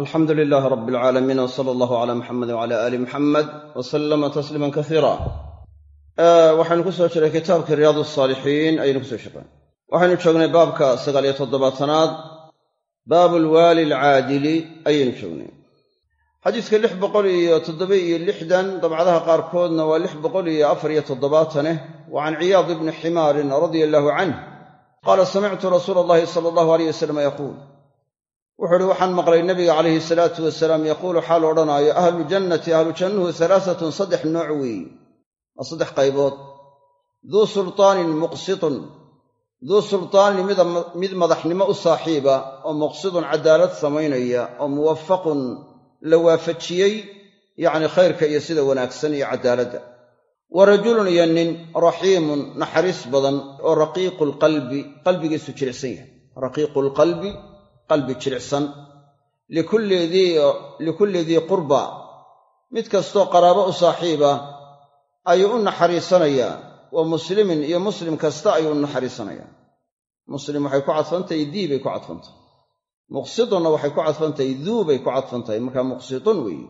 alxamdu lilaahi rabbi alcaalamiin w sala allahu calaa muxamed wcala aali muxamed sallama tasliiman kasiira waxaynu ku soo jiray kitaabkii riyaad asaalixiin ayaynu ku soo shirnay waxaynu joognay baabka sagaaliyo toddobaatanaad baabu lwaali alcaadili ayaynu joognay. Xadiiska lix boqol iyo toddoba iyo lixdan dabcadaha qaarkoodna waa lix boqol iyo afar iyo toddobaataneh wa can ciyaad ibni ximaarin radia allaahu canh qaala samictu rasuula allahi sala allahu aleyh wasalam yaquul wuxuu uhi waxaan maqlay nabiga calayhi salaatu wasalaam. Yaquulu xaal odhanaayo ahlu jannati ahlu jannuhu halaasatun saddex nooc weeye waa saddex qaybood. Duu sultaanin muqsitun duu sultaanin mid madaxnimo u saaxiiba oo muqsidun cadaalad samaynaya oo muwafaqun la waafajiyey yacni khayrka iyo sida wanaagsan iyo cadaaladda. Wa rajulun iyo nin raxiimun naxariis badan oo raqiiqu lqalbi qalbigiisu jilicsan yahay. Raqiiqu lqalbi qalbi jilicsan likulli dii qurba mid kastoo qaraabo u saaxiiba ayuu u naxariisanayaa wa muslimin iyo muslim kasta ayuu u naxariisanayaa muslim waxay ku cadfantahay dii bay ku cadfantahay muqsidunna waxay ku cadfantahay duu bay ku cadfantahay markaa muqsidun weeye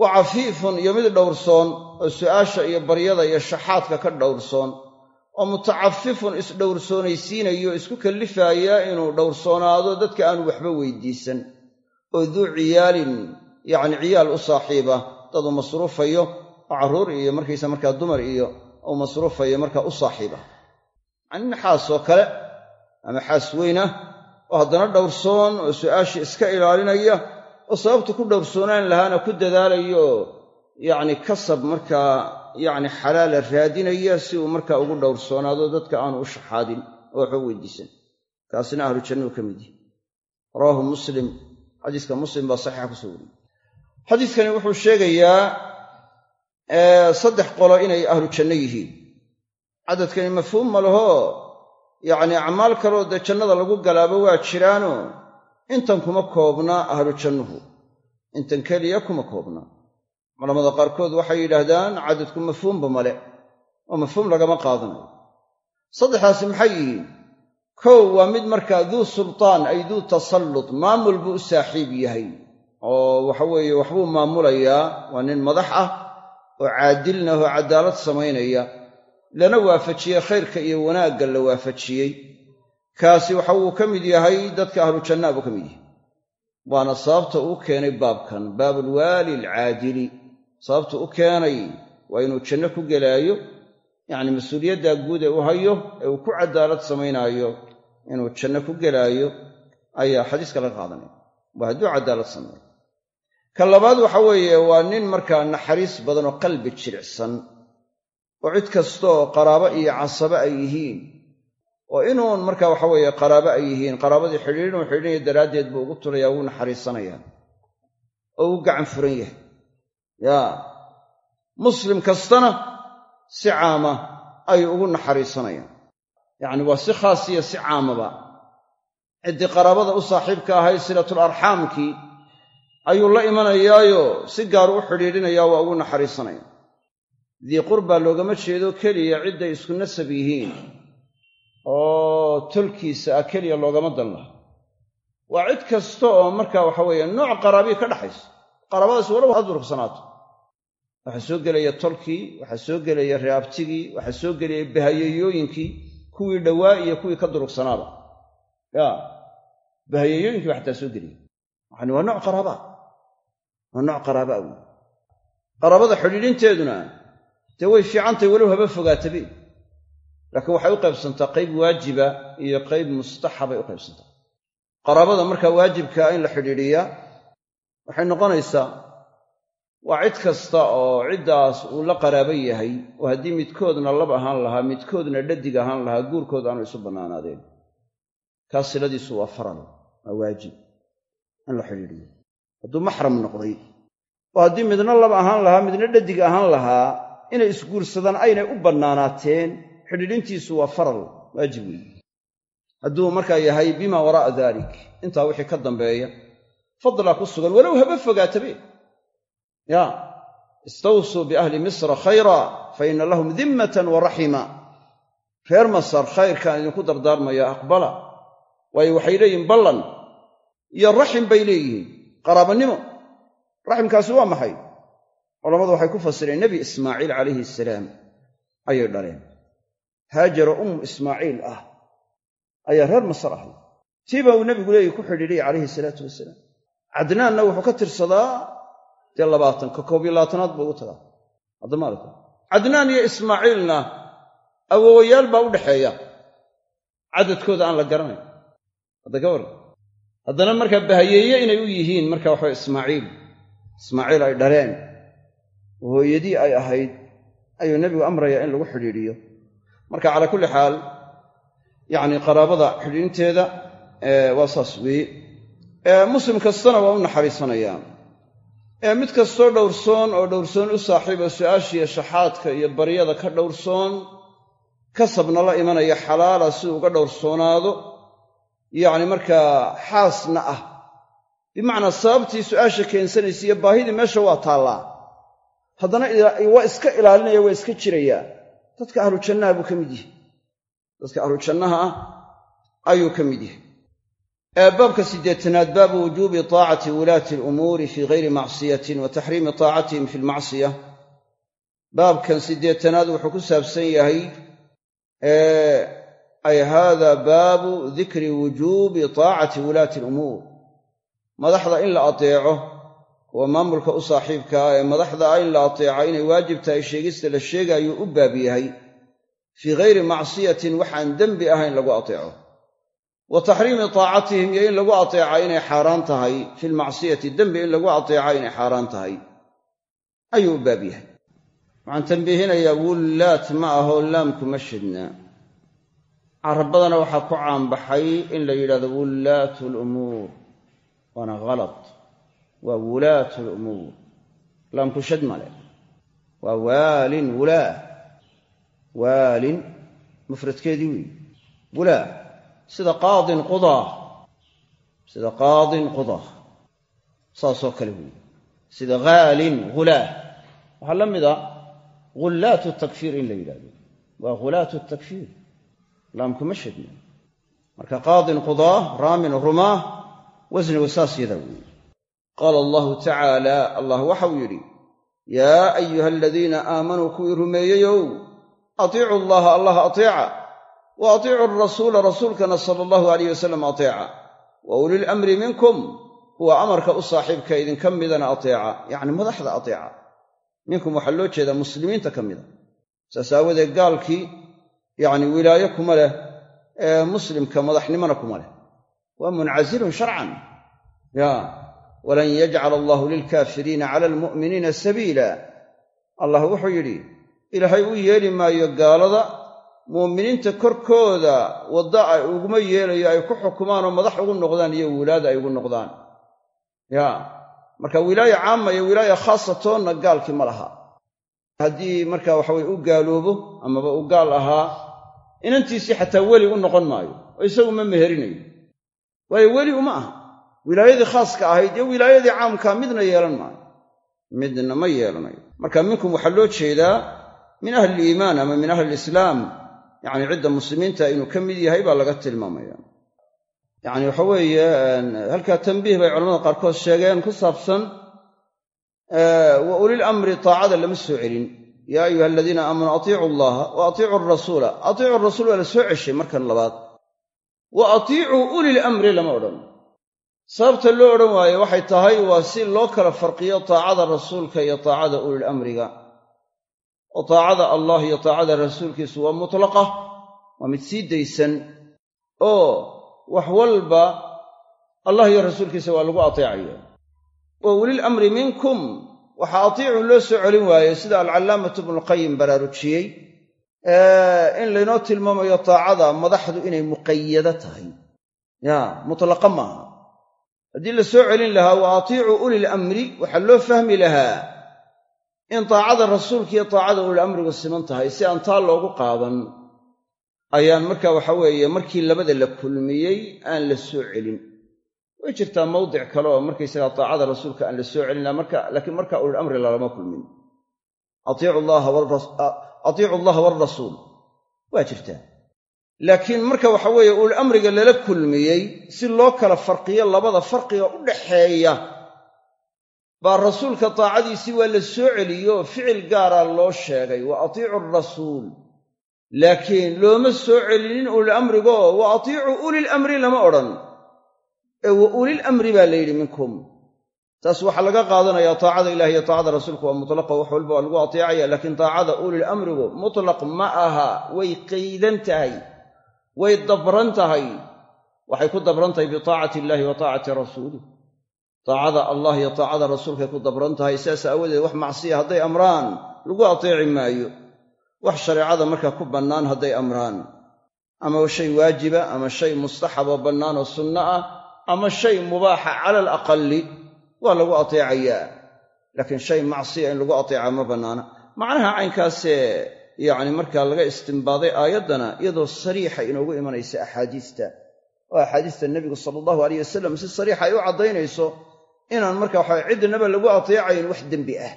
wa cafiifun iyo mid dhowrsoon oo su'aasha iyo baryada iyo shaxaadka ka dhowrsoon oo mutacafifun isdhowrsoonaysiinayo isku kallifaaya inuu dhowrsoonaado dadka aanu waxba weydiisan. Oo duu ciyaalin yacni ciyaal u saaxiiba dad uu masruufayo oo carruur iyo markaysa markaa dumar iyo uu masruufayo markaa u saaxiiba. Yacni nin kale ama xaas weyn ah oo haddana dhowrsoon oo su'aashii iska ilaalinaya oo sababtu ku dhowrsoonaan lahaana ku dadaalayo yacni kasab markaa yacni xalaala raadinaya si uu markaa ugu dhowrsoonaado dadka aanu u shaxaadin oo waxba weydiisan. Kaasina ahlu jannuu ka mid yihi rawaahu muslim xadiiska muslim baa saxiixa ku soo wariyey. Xadiiskani wuxuu sheegayaa saddex qolo inay ahlu janno yihiin. Cadadkani mafhuum ma laho yacni acmaal kaloo dee jannada lagu galaabo waa jiraano. Intan kuma koobna ahlu jannuhu. Intan keliya kuma koobna culamada qaarkood waxay yidhaahdaan cadadku mafhuumba male oo mafhuum lagama qaadanayo. Saddexdaasi maxay yihiin? Kow waa mid markaa duu sultaan ay duu tasallut maamul buu u saaxiib yahay oo waxaweeye waxbuu maamulayaa waa nin madax ah oo caadilna oo cadaalad samaynaya lana waafajiyey khayrka iyo wanaagga la waafajiyey. Kaasi waxa uu ka mid yahay dadka ahlu jannaa buu ka mid yahay. Waana sababta uu keenay baabkan baabulwaali alcaadili sababtu u keenay waa inuu janno ku gelaayo yacni mas'uuliyaddaa guud ee u hayo ee uu ku cadaalad samaynaayo inuu janno ku gelaayo ayaa xadiiska laga qaadanaya waa hadduu cadaalad sameeyo. Ka labaad waxa weeye waa nin markaa naxariis badan oo qalbi jilicsan oo cid kasta oo qaraabo iyo casabo ay yihiin oo inuun marka waxa weeye qaraabo ay yihiin qaraabadii xidhiidhin uu daraaddeed buu ugu turayaa wuu naxariisanayaa oo uu gacan furan yahay yaa muslim kastana si caama ayuu ugu naxariisanayaan yacni waa si khaas iyo si caamaba. Ciddii qaraabada u saaxiibka ahayd silatul arxaamkii ayuu la imanayaayo si gaar u xidhiidhinayaa waa ugu naxariisanaya. Dii qurbaa loogama jeedo keliya cidday isku nasab yihiin oo tolkiisa ah keliya loogama dan waa cid kasta oo marka waxa weeye nooc qaraabii ka dhaxaysa. Qaraabadaas walow ha waxaa soo gelaya tolkii waxaa soo gelaya reabtigii waxaa soo gelaya bahayeyooyinkii kuwii dhowaa iyo kuwii ka durugsanaaba ya bahayeyooyinkii baa xataa soo gelaya. Waxani waa nooc qaraabaa waa nooc qaraabaa wey qaraabada xidhiidhinteeduna dee way fiicantahy walow haba fogaatabe laakiin waxay u qaybsantaa qayb waajiba iyo qayb mustaxabay u qaybsantaa. Qaraabada markaa waajibkaa in la xidhiidhiyaa waxay noqonaysaa waa cid kasta oo ciddaas uu la qaraabo yahay oo haddii midkoodna lab ahaan lahaa midkoodna dhadig ahaan lahaa guurkood aanu isu bannaanaadeen. Kaas siladiisu waa faral waa waajib in la xidhiidhiyo. Hadduu maxram noqday oo haddii midna lab ahaan lahaa midna dhadig ahaan lahaa inay isguursadaan aynay u bannaanaateen xidhiidhintiisu waa faral waajib weeye hadduu markaa yahay bima waraa'a dalik intaa wixii ka dambeeya fadlaa ku sugan walow haba fogaatabe ya istawsuu biahli misra khayra fa ina lahum dimmatan wa raxima reer masar khayrkaan idinku dardaarmaya aqbala. Waayo waxay leeyihiin ballan iyo raxim bay leeyihiin. Qaraabanimo raximkaasi waa maxay? Culammadu waxay ku fasireen nebi ismaaciil calayhi salaam ayay dhaleen haajaro umm ismaaciil ah ayaa reer masar ahay tiiba uu nebigu leeyi ku xidhiidhay calayhi salaatu wasalaam. Cadnaanna wuxuu ka tirsadaa dee labaatan ka koob iyo labaatanaad buu ugu tagaa. Haddamaalka cadnaan iyo ismaaciilna awowayaal baa u dhaxeeya. Cadadkooda aan la garanayn. Hadda ka haddana markaa bahayeeye inay u yihiin marka waxawa ismaaciil. Ismaaciil ay dhaleen hooyadii ay ahayd ayuu nebigu amrayaa in lagu xidhiidhiyo. Marka calaa kulli xaal yacni qaraabada xidhiidhinteeda waa saas weeye. Muslim kastana waa u naxariisanayaa mid kastoo dhowrsoon oo dhowrsoon u saaxiiba su'aashiiyo shaxaadka iyo baryada ka dhowrsoon kasabna la imanaya xalaala si uga dhowrsoonaado yacni markaa xaasna ah. Bimacnaa sababtii su'aasha keensanaysa iyo baahidii meesha waa taallaa. Haddana waa iska ilaalinaya waa iska jirayaa dadka ahlu jannaha buu ka mid yahay. Dadka ahlu jannaha ah ayuu ka mid yahay baabka siddeetanaad baabu wujuubi taacati wulaati alumuuri fii gayri macsiyatin wa taxriimi taacatihim fi lmacsiya baabkan siddeetanaad wuxuu ku saabsan yahay ay haada baabu dikri wujuubi taacati wulaati alumuur. Madaxda in la ateeco kuwa maamulka u saaxiibka ah ee madaxda ah in la ateeco inay waajib tahay sheegista la sheegaayuu u baab yahay. Fii gayri macsiyatin waxaan dembi ahayn lagu ateeco wa taxriimi taacatihim iyo in lagu ateeca inay xaaraan tahay. Fi lmacsiyati dembi in lagu ateeca inay xaaraan tahay. Ayuu baab yahay. Waxaan tambiihinayaa wullaat ma ahoo laamkuma shidna. Carabadana waxaa ku caanbaxay in la yidhahdo wullaatu lumuur waana halad waa wulaatu lumuur laamku shad male waa waalin wulaa. Waalin mufradkeedii weyi wulaa sida qaadin qudaa sida qaadin qudaa saasoo kale weyi sida haalin hulaa waxaa la mida ghullaatu takfiir in la yidhahdo waa ghulaatu takfiir. Laamkuma shadna marka qaadin qudaa raamin rumaah wasni wasaas yadaa weeye. Qaala allahu tacaala allah waxau yidhi yaa ayuha aladiina aamanuu kuwii rumeeyeyow atiicu allaha allah ateeca wa atiicu arasuula rasuulkana sala allahu alayh wasalam ateeca wa ulil amri minkum kuwa amarka u saaxiibka idinka midana ateeca yacni madaxda ateeca minkum waxaa loo jeedaa muslimiinta ka mida saas aawadeed gaalkii yacni wilaaye kuma leh ee muslimka madaxnimona kuma leh waa muncasilun sharcan ya walan yajcala allahu lilkaafiriina cala almu'miniina sabiila allah wuxuu yidhi ilaahay u yeeli maayo gaalada mu'miniinta korkooda wadda ay uguma yeelayo ay ku xukumaan oo madax ugu noqdaan iyo wilaada ay ugu noqdaan. Ya marka wilaaya caama iyo wilaaya khaasatoonna gaalkii ma laha. Haddii marka waxaweye u gaaloobo amaba u gaal ahaa inantiisii xataa weli u noqon maayo oo isagu ma meherinayo. Waayo weli uma aha. Wilaayadii khaaska ahayd iyo wilaayadii caamkaa midna yeelan maayo. Midna ma yeelanayo. Marka minkum waxaa loo jeedaa min ahli iliimaan ama min ahli lislaam yacni cidda muslimiinta inuu ka mid yahay baa laga tilmaamaya yacni waxa weeye halkaa tambiih bay culamada qaarkood sheegeen ku saabsan wa ulil amri taacada lama soo celin. Yaa ayuha aladiina aamanuu atiicu allaha wa atiicu arasuula atiicu rasuul waa la soo ceshay markan labaad. Wa atiicuu ulil amri lama odhan. Sababta loo odhan waaye waxay tahay waa si loo kala farqiyo taacada rasuulka iyo taacada ulil amriga oo taacada allah iyo taacada rasuulkiisu waa mutlaqa waa mid sii daysan oo wax walba allah iyo rasuulkiisa waa lagu ateecaya wa ulil amri minkum waxaa atiicu loo soo celin waaye sida alcallaamatu ibnuulqayim baraarujiyey in laynoo tilmaamayo taacada madaxdu inay muqayado tahay. Ya mutlaqa maaha. Haddii la soo celin lahaa wa atiicuu ulil amri waxaa loo fahmi lahaa in taacada rasuulka iyo taacada ulil amrigu siman tahay si aan taa loogu qaadan ayaan marka waxa weeye markii labada la kulmiyey aan la soo celin. Way jirtaa mawdic kale oo markaysagaa taacada rasuulka aan la soo celin laakiin marka ulil amri lalama kulmin. Atiicu allaha waalrasuul waa jirtaa. Laakiin marka waxa weeye ulil amriga lala kulmiyey si loo kala farqiyo labada farqiga u dhaxeeya baa rasuulka taacadiisii waa la soo celiyo ficil gaaraa loo sheegay wa atiicu arasuul laakiin looma soo celinin ulil amrigo wa atiicuu ulil amri lama odhan. Ee wa ulil amri baa la yidhi minkum. Taas waxaa laga qaadanayaa taacada ilahi iyo taacada rasuulku waa mutlaqa wax walba waa lagu ateecaya laakiin taacada ulil amrigu mutlaq ma aha. Way qaydan tahay way dabran tahay. Waxay ku dabran tahay bitaacati illahi wa taacati rasuulih taacada allah iyo taacada rasuulkay ku dabran tahay sidaas aawadeed wax macsiya hadday amraan lagu ateeci maayo. Wax shareecada markaa ku bannaan hadday amraan. Ama shay waajiba ama shay mustaxaboo bannaan oo sunno ah ama shay mubaaxa cala alaqali waa lagu ateecayaa. Laakiin shay macsiya in lagu ateecaa ma bannaana. Macnaha caynkaasee yacni markaa laga istimbaaday aayaddana iyadoo sariixa inoogu imanaysa axaadiista. Oo axaadiista nebigu sala allahu aleyh wasalam si sariixa ay u caddaynayso inaan marka waxa cidnaba lagu ateecayn wax dembi ah.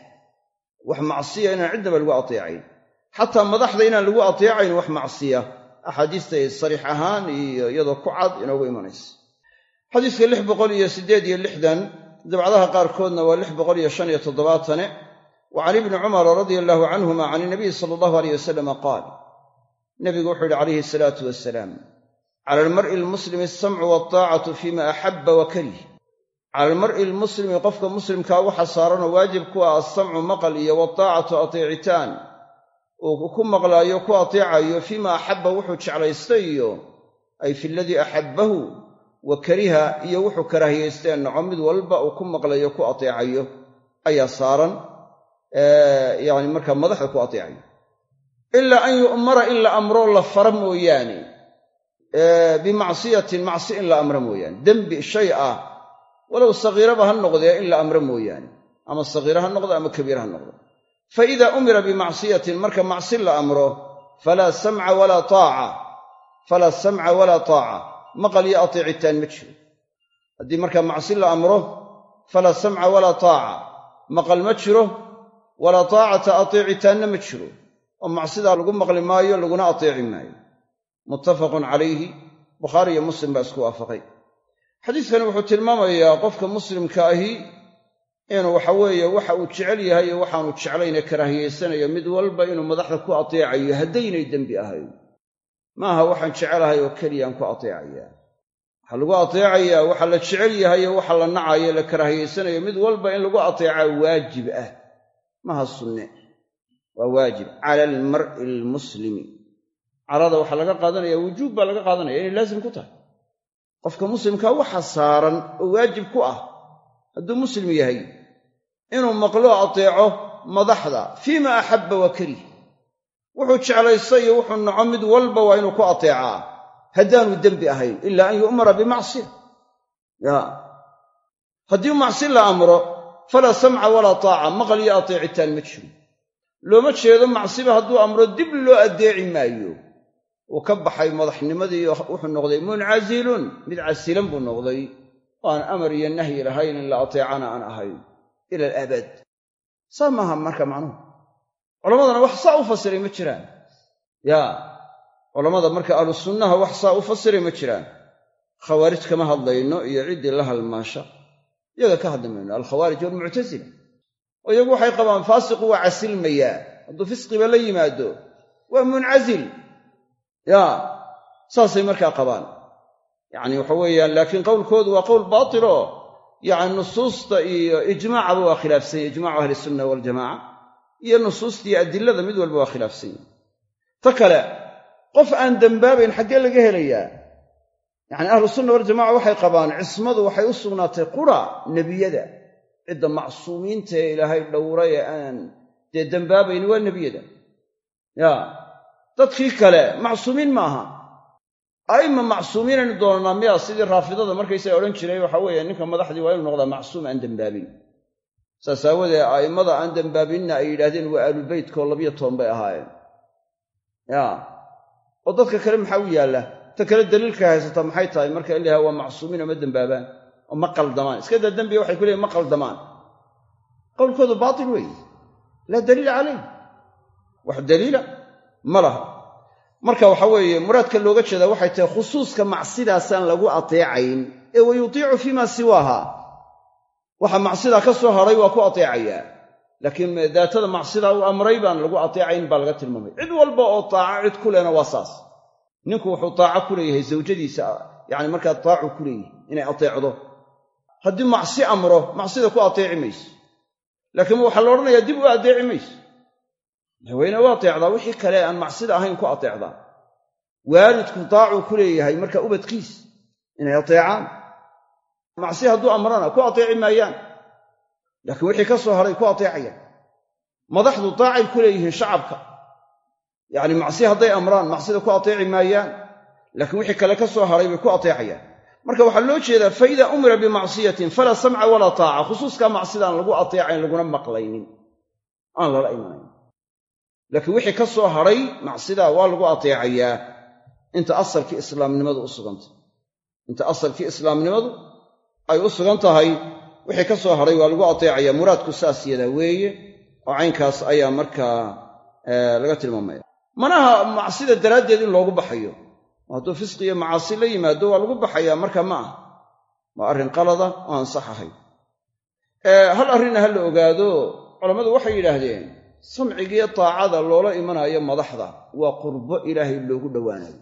Wax macsiya inaan cidnaba lagu ateecayn. Xataa madaxda inaan lagu ateecayn wax macsiya. Axaadiistay sariix ahaan iyo iyadoo ku cad inoogu imanaysa. Xadiiska lix boqol iyo siddeed iyo lixdan dabcadaha qaarkoodna waa lix boqol iyo shan iyo toddobaatane. Wa can ibni cumara radia allaahu canhuma can inabiyi sala allahu aleyh wasalama qaal. Nebigu wuxuu yidhi calayhi asalaatu wasalaam cala almar'i almuslimi alsamcu waltaacatu fima axabba wa karih cala almar'i almuslimi qofka muslimkaa waxa saaranoo waajib ku ah alsamcu maqal iyo waltaacatu ateecitaan. Uu ku maqlaayo ku ateecayo fiima axabba wuxuu jeclaystay iyo ay fi ladii axabbahu wa kariha iyo wuxuu karaahiyaystee naco mid walba uu ku maqlayo ku ateecayo ayaa saaran yani markaa madaxda ku ateecayo ilaa an yu'mara in la amro la fara mooyaane. Bimacsiyatin macsi in la amro mooyaane. Dembi shay ah walow sagiiraba ha noqdee in la amro mooyaane ama sagiira ha noqdo ama kabiira ha noqdo. Fa idaa umira bimacsiyatin marka macsi la amro falaa samca walaa taaca. Falaa samca walaa taaca. Maqal iyo ateecitaan ma jiro. Haddii markaa macsi la amro falaa samca walaa taaca. Maqal ma jiro walaa taacata ateecitaanna ma jiro. Oo macsidaa lagu maqli maayo laguna ateeci maayo. Muttafaqun calayhi bukhaari iyo muslim baa isku waafaqay xadiiskani wuxuu tilmaamayaa qofka muslimka ahi inuu waxa weeye waxa uu jecel yahay iyo waxaanu jeclayne karaahiyaysanayo mid walba inuu madaxda ku ateecayo haddaynay dembi ahayn. Maaha waxaan jecelahay oo keliyaan ku ateecayaa waxaa lagu ateecayaa waxa la jecel yahay iyo waxa la nacayo la karaahiyaysanayo mid walba in lagu ateecaa waajib ah. Maha sunne. Waa waajib. Cala almar'i almuslimi. Calada waxaa laga qaadanaya wujuub baa laga qaadanaya inay laazim ku tahay qofka muslimkaa waxa saaran oo waajib ku ah hadduu muslim yahay inuu maqloo ateeco madaxda fiima axabba wa karih wuxuu jeclaysta iyo wuxuu naco mid walba waa inuu ku ateecaa haddaanu dembi ahayn ilaa an yu'mara bimacsiya. Ya haddii macsi la amro falaa samca walaa taaca maqal iyo ateecitaan ma jiro looma jeedo macsiba hadduu amro dib loo addeeci maayo uu ka baxay madaxnimadii wuxuu noqday muncasilun mid casilan buu noqday. Oo aan amar iyo nahyi lahayn in la ateecana aan ahayn. Ila alaabad saa maaha marka macnuhu. Culammadana wax saa u fasiray ma jiraan. Yaa culammada marka ahlu sunnaha wax saa u fasiray ma jiraan. Khawaarij kama hadlayno iyo ciddii la halmaasha. Iyaga ka hadli mayno alkhawaarij walmuctasila oo iyagu waxay qabaan faasiqu waa casilmayaa. Hadduu fisqiba la yimaado waa muncasil yaa saasay markaa qabaan. Yacni waxa weeyaan laakiin qowlkoodu waa qowl baatiloo yacni nusuusta iyo ijmaacaba waa khilaafsanya ijmacu ahli sunna waljamaca iyo nusuusta iyo adilada mid walba waa khilaafsanya ta kale qof aan dembaabayn xaggee laga helayaa. Yacni ahlu sunna waljamaca waxay qabaan cismadu waxay u sugnaatay qura nebiyada. Cidda macsuumiinta ee ilaahay dhowray ee aan dee dembaabayni waa nebiyada. Ya dadkii kale macsuumiin ma aha a'imma macsuumiinaynu doonanaa miya sidii raafidada markaysaa odhan jiray waxa weeye ninka madaxdii waa inu noqdaa macsuum aan dembaabin saas aawadee a'immada aan dembaabinna ay yidhaahdeen waa aalubeytkoo labiyo toban bay ahaayeen. Ya. Oo dadka kale maxaa u yaalla? Ta kale daliilka haysataa maxay tahay? Marka in layaha waa macsuumiin oo ma dembaabaan oo ma qaldamaan. Iska daa dembiga waxay ku leeyiin ma qaldamaan. Qowlkoodu baatil weeye. Laa daliila calayh wax daliila ma laha. Marka waxa weeye muraadka looga jeedaa waxay tahay khusuuska macsidaasaan lagu ateecayn ee wa yutiicu fiima siwaaha. Waxa macsidaa ka soo hadhay waa ku ateecayaa laakiin daatada macsidaa u amray baan lagu ateecayn baa laga tilmaamay. Cid walba oo taaco cid ku lehna waa saas. Ninku wuxuu taaco ku leeyahay zawjadiisa yacni markaa taacu ku leeyahay inay ateecdo. Haddii macsi amro macsida ku ateeci mayso. Laakiin waxaa la odhanayaa dib u adeeci mayso wayna u ateecdaa wixii kale aan macsida ahayn ku ateecdaa. Waalidku taacuu ku leeyahay marka ubadkiis inay ateecaan. Macsi hadduu amrana ku ateeci maayaan. Laakiin wixii ka soo hadhay ku ateecayaan. Madaxdu taacay ku leeyihiin shacabka. Yacni macsi hadday amraan macsida ku ateeci maayaan. Laakiin wixii kale ka soo hadhay bay ku ateecayaan. Marka waxaa loo jeedaa fa idaa umira bimacsiyatin falaa samca walaa taaca. Khusuuskaa macsidaan lagu ateecayn laguna maqlaynin. Aan lala imanayn laakiin wixii ka soo hadhay macsidaa waa lagu ateecayaa. Inta asalkii islaamnimadu u sugantay inta asalkii islaamnimadu ay u sugan tahay wixii ka soo hadhay waa lagu ateecayaa. Muraadku saas yadaa weeye oo caynkaas ayaa markaa laga tilmaamaya. Manaha macsida daraaddeed in loogu baxayo hadduu fisqi iyo macaasi la yimaado waa lagu baxayaa marka ma ah waa arrin qalada oo aan sax ahayn. Hal arrinna ha la ogaado culammadu waxay yidhaahdeen samcigiiyo taacada loola imanaayo madaxda waa qurbo ilaahay loogu dhowaanayo.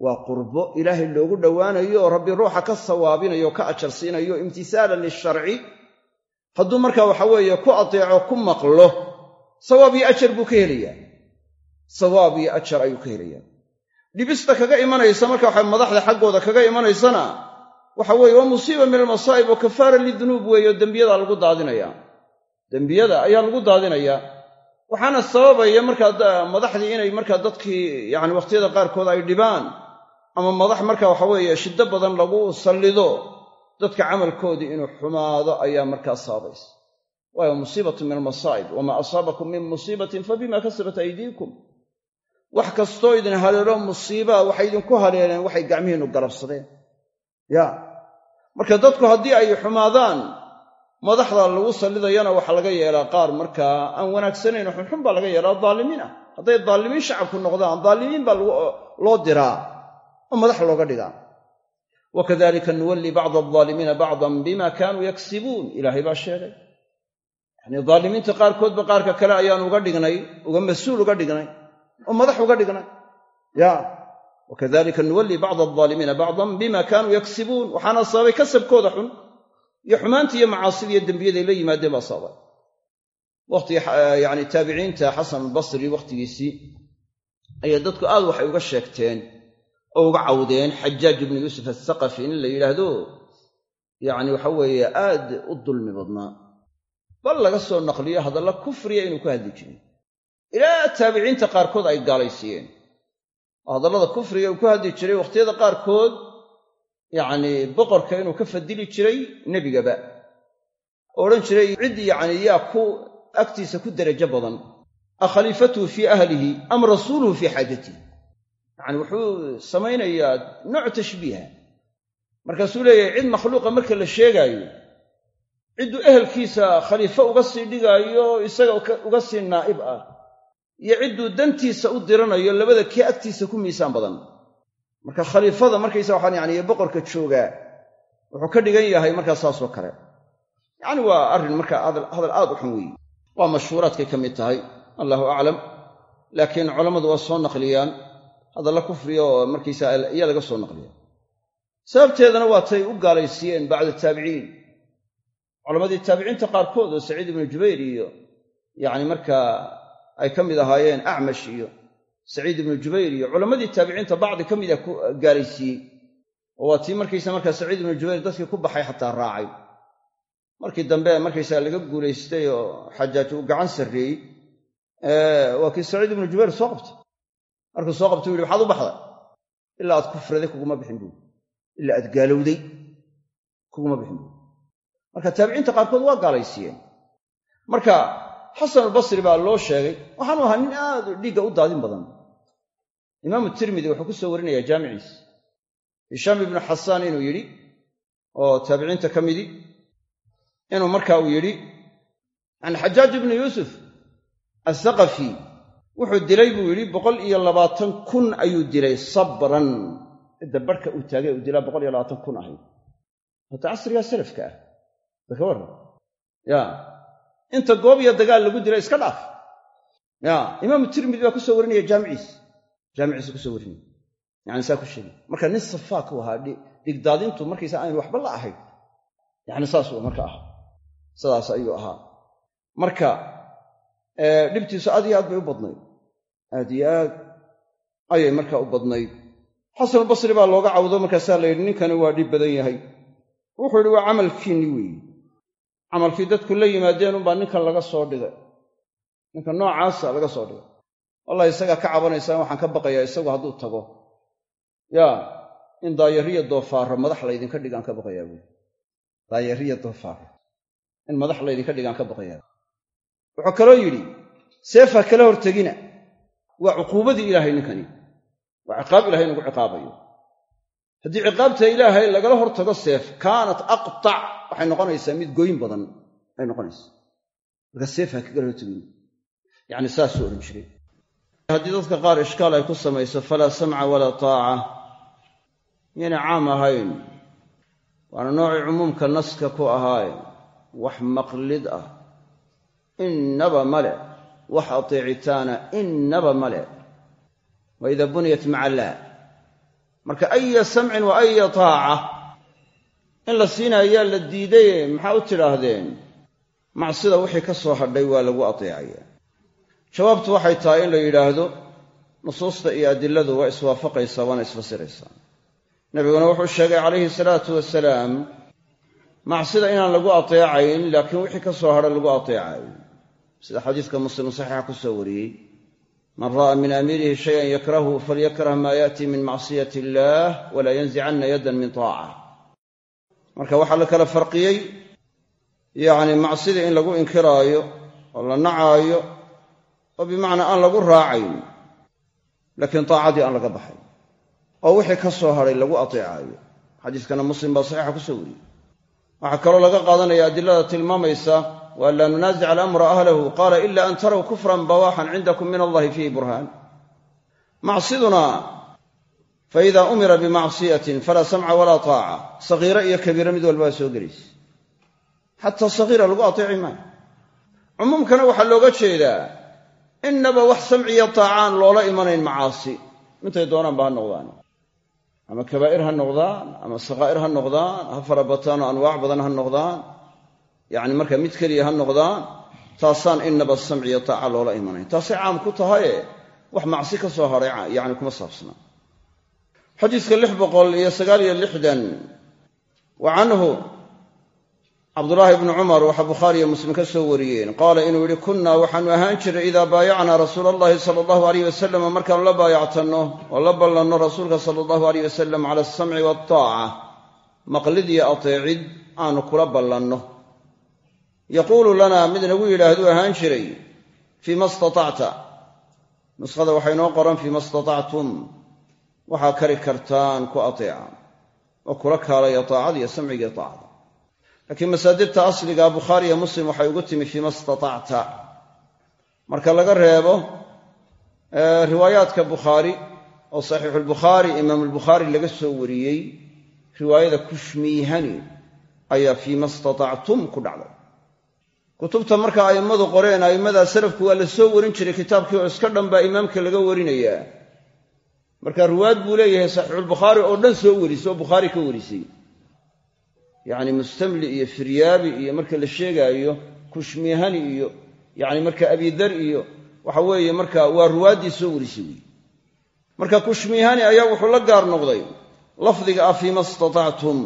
Waa qurbo ilaahay loogu dhowaanayo oo rabbi ruuxa ka sawaabinayo ka ajar siinayo imtisaalan lisharci hadduu markaa waxa weeye ku ateeco ku maqlo sawaab iyo ajar buu ka helayaa. Sawaab iyo ajar ayuu ka helayaa. Dhibista kaga imanaysa marka waxa madaxda xaggooda kaga imanaysana waxa weeye waa musiiba min almasaa'ib oo kafaara lidunuub weeyo dembiyadaa lagu daadinayaa dembiyada ayaa lagu daadinayaa waxaana sababaya markaa madaxdii inay markaa dadkii yacni wakhtiyada qaarkood ay dhibaan. Ama madax marka waxa weeye shiddo badan lagu sallido dadka camalkoodii inuu xumaado ayaa markaa sababaysa waayo musiibatu min almasaa'ib wamaa asaabakum min musiibatin fabima kasabat aydiikum. Wax kastoo idin haleelo musiibaa waxay idinku haleeleen waxay gacmihiinnu garabsadeen ya. Marka dadku haddii ay xumaadaan madaxda lagu sallidayana waxaa laga yeelaa qaar markaa aan wanaagsanayn xunxun baa laga yeelaa daalimiin ah. Hadday daalimiin shacabku noqdaan daalimiin baa loo diraa oo madax looga dhigaa. Wakadalika nuwalli bacda aldaalimiina bacdan bima kaanuu yaksibuun ilaahay baa sheegay. Yanii daalimiinta qaarkoodba qaarka kale ayaan uga dhignay uga mas'uul uga dhignay oo madax uga dhignay. Ya wakadalika nuwalli bacda aldaalimiina bacdan bima kaanuu yaksibuun waxaana sababay kasabkooda xun iyo xumaanta iyo macaasida iyo dembiyaday la yimaadeen baa sababay wakhtigii yani taabiciinta xasan albasri wakhtigiisii ayaa dadku aad waxay uga sheegteen oo uga cawdeen xajaaj ibnu yuusuf athaqafi in la yidhaahdo. Yacni waxa weeye aad u dulmi badnaa bal laga soo naqliyo hadalla kufriya inuu ka hadli jiray. Ilaa taabiciinta qaarkood ay gaalaysiiyeen. Hadallada kufriga uu ku hadli jiray wakhtiyada qaarkood yacnii boqorka inuu ka fadili jiray nebigaba. Odhan jiray cid yacni yaa ku agtiisa ku derajo badan. A fii ahlihi am rasuuluhu fii xaajatihi yacni wuxuu samaynayaa nooc tashbiiha markaasuu leeyahay cid makhluuqa marka la sheegaayo cidduu ehelkiisa khaliifo uga sii dhigaayo isaga uga sii naa'ib ah iyo cidduu dantiisa u diranayo labada kii agtiisa ku miisaan badan marka khaliifada markaysa waxaan yani boqorka joogaa wuxuu ka dhigan yahay markaa saasoo kale. Yacni waa arrin markaa hadal aad u xun weeye. Waa mashhuuraadkay ka mid tahay allahu aclam. Laakiin culammadu waa soo naqliyaan. Hadalla kufriya oo markaysa ayaa laga soo naqliya sababteedana waatay u gaalaysiiyeen bacda taabiciin culammadii taabiciinta qaarkood oo saciid ibnu jubayr iyo yacni markaa ay ka mid ahaayeen acmash iyo saciid ibnu jubayr iyo culammadii taabiciinta bacdi ka mida ku gaalaysiiyey oo waa tii markaysa markaa saciid ibnu jubayr dadkii ku baxay xataa raacay. Markii dambe markaysaa laga guulaystay oo xajaaj uu gacan sarreeyey waa kii saciid ibnu jubayr soo qabtay. Markuu soo qabtay u yihi waxaad u baxday? Ilaa aad kufraday kuguma bixin buui ilaa aad gaalowday kuguma bixin buui marka taabiciinta qaarkood waa gaalaysiiyeen marka xasan albasri baa loo sheegay waxaanu ahaa nin aad dhiigga u daadin badan imaamu tirmidi wuxuu ku soo warinayaa jaamiciis hishaam ibnu xasaan inuu yidhi oo taabiciinta ka midi inuu marka uu yidhi can xajaaj ibnu yuusuf athaqafi wuxuu dilay buu yidhi boqol iyo labaatan kun ayuu dilay sabran. Cidda barhka uu taagay uu dilaa boqol iyo labaatan kun ahayd. Hata casrigaa salafka ah. Ka warran. Ya. Inta goob iyo dagaal lagu dila iska dhaaf. Ya. Imaamu tirmidi baa ku soo warinaya jaamiciis jaamiciisa ku soo warinaya yani saa ku sheegay. Marka nin safaak u ahaa dhigdaadintu markaysa aynu waxba la ahayn. Yani saasuu marka ahaa. Sidaas ayuu ahaa. Marka dhibtiisu aad iyo aad bay u badnayd aad iyo aad ayay marka u badnayd xasanulbasri baa looga cawdo markaasaa la yidhi ninkani waa dhib badan yahay. Wuxuu yidhi waa camalkiinni weeye camalkii dadku la yimaadeen unbaa ninkan laga soo dhigay. Ninka noocaasa laga soo dhigay wallahi isagaa ka cabanaysaan waxaan ka baqayaa isagu hadduu tago. Yaa in daayariya doofaaro madax laydinka dhigaan ka baqayaa buui daayariya doofaaro in madax laydinka dhigaan ka baqayaa. Wuxuu kaloo yidhi seefha kala hortegina. Waa cuquubadii ilaahay ninkani. Waa ciqaab ilahay inagu ciqaabayo. Haddii ciqaabta ilaahay lagala hortago seef kaanat aqtac waxay noqonaysaa mid goyn badan ay noqonaysaa. Marka seefha kagala hortegina yacni saasuu odhan jiray haddii dadka qaar ishkaal ay ku samayso falaa samca walaa taaca. Miyaynay caam ahayn? Waana noocii cumuumka naska ku ahaaye wax maqlid ah. Innaba male wax ateecitaana innaba male wa idaa buniyat maca laa. Marka aya samcin wa aya taaca? In la siinayaa la diidaye maxaa u tidhaahdeen? Macsida wixii ka soo hadhay waa lagu ateecaya jawaabtu waxay tahay in la yidhaahdo nusuusta iyo adiladu waa iswaafaqaysaa waana isfasiraysaa. Nebiguna wuxuu sheegay calayhi salaatu wasalaam macsida inaan lagu ateecayn laakiin wixii ka soo hadha lagu ateecayo sida xadiiska muslim saxiixa ku soo wariyey man ra'a min amiirihi shayan yakrahu falyakrah maa yaati min macsiyati illaah walaa yanzicanna yaddan min taaca. Marka waxaa la kala farqiyey yacni macsida in lagu inkiraayo oo la nacaayo oo bimacnaa aan lagu raacayn laakiin taacadii aan laga baxay oo wixii ka soo hadhay lagu ateecaayo. Xadiiskana muslim baa saxiixa ku soo wariyey. Waxaa kaloo laga qaadanaya adilada tilmaamaysa waan laa nunaasic alamra ahlahu qaala ila an taraw kufran bawaaxan cindakum min allahi fiihi burhaan. Macsiduna faida umira bimacsiyatin falaa samca walaa taaca. Sagiira iyo kabiira mid walbaa soo gelaysa. Xataa sagiira lagu ateeci maayo cumuumkana waxaa looga jeedaa innaba wax samciya taacaan loola imanayn macaasi. Intay doonaanba ha noqdaan. Ama kabaa'ir ha noqdaan ama sakaa'ir ha noqdaan ha farabataan oo anwaac badan ha noqdaan. Yacni marka mid keliya ha noqdaan taasaan innaba samciya taaca loola imanayn. Taasay caam ku tahaye wax macsi ka soo hadhay yacni kuma saabsana. Xadiiska lix boqol iyo sagaal iyo lixdan wa cabdulaahi ibnu cumar waxaa bukhaari iyo muslim ka soo wariyeen. Qaala inuu yidhi kunnaa waxaanu ahaan jiray idaa baayacnaa rasuula allahi sala allahu aleyh wasalam markaanu la baayactanno oo la ballanno rasuulka sala allahu aleyh wasalam cala alsamci waaltaaca maqlid iyo ateecid aanu kula ballanno. Yaquulu lanaa mid nagu yidhaahduu ahaan jiray fii ma istatacta. Nuskhada waxaa inoo qoran fii ma istatactum. Waxaa kari kartaan ku ateeca oo kula kaalaya taacada iyo samciga taacada laakiin masaadirta asliga bukhaari iyo muslim waxay ugu timi fiima istatacta marka laga reebo riwaayaadka bukhaari oo saxiixulbukhaari imaamulbukhaari laga soo wariyey riwaayada kushmiihani ayaa fiima istatactum ku dhacday. Kutubta marka a'immadu qoreen a'immadaa salafku waa la soo warin jiray kitaabkii oo iska dhan baa imaamka laga warinayaa. Marka riwaayad buu leeyahay saxiixulbukhaari oo dhan soo warisay oo bukhaari ka warisay yacni mustamli iyo firyaabi iyo marka la sheegaayo kushmihani iyo yacni marka abidar iyo waxa weeye marka waa ruwaaddii soo warisay wey marka kushmihani ayaa wuxuu la gaar noqday lafdiga ah fiima istatactum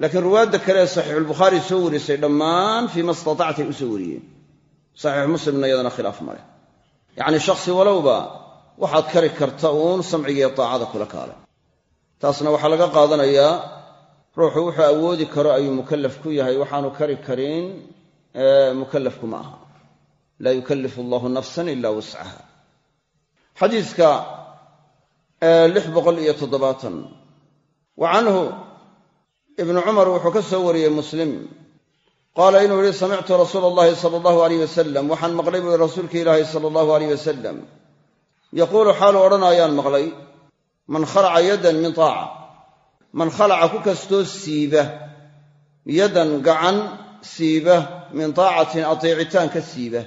laakiin ruwaadda kale ee saxiixulbukhaari soo warisay dhammaan fiima istatactay u soo wariyeen. Saxiix muslimna iyadana khilaaf maleh yacni shakhsi walowba waxaad kari karta uun samcigiiyo taacada kula kaale taasna waxaa laga qaadanayaa ruuxu wuxuu awoodi karo ayuu mukallaf ku yahay waxaanu kari karin mukallafku ma aha. Laa yukallifu allahu nafsan ila wuscaha toddobaatan. Wa canhu ibnu cumar wuxuu ka soo wariyey muslim. Qaala inuu yihi samictu rasuula allahi sala allahu aleyh wasalam waxaan maqlay buu yihi rasuulki ilaahi sala allahu aleyh wasalam yaquulu xaalu odhanayaan maqlay. Man khalaca yaddan min taaca man khalaca ku kastoo siiba. Yadan gacan siiba min taacatin ateecitaan ka siiba.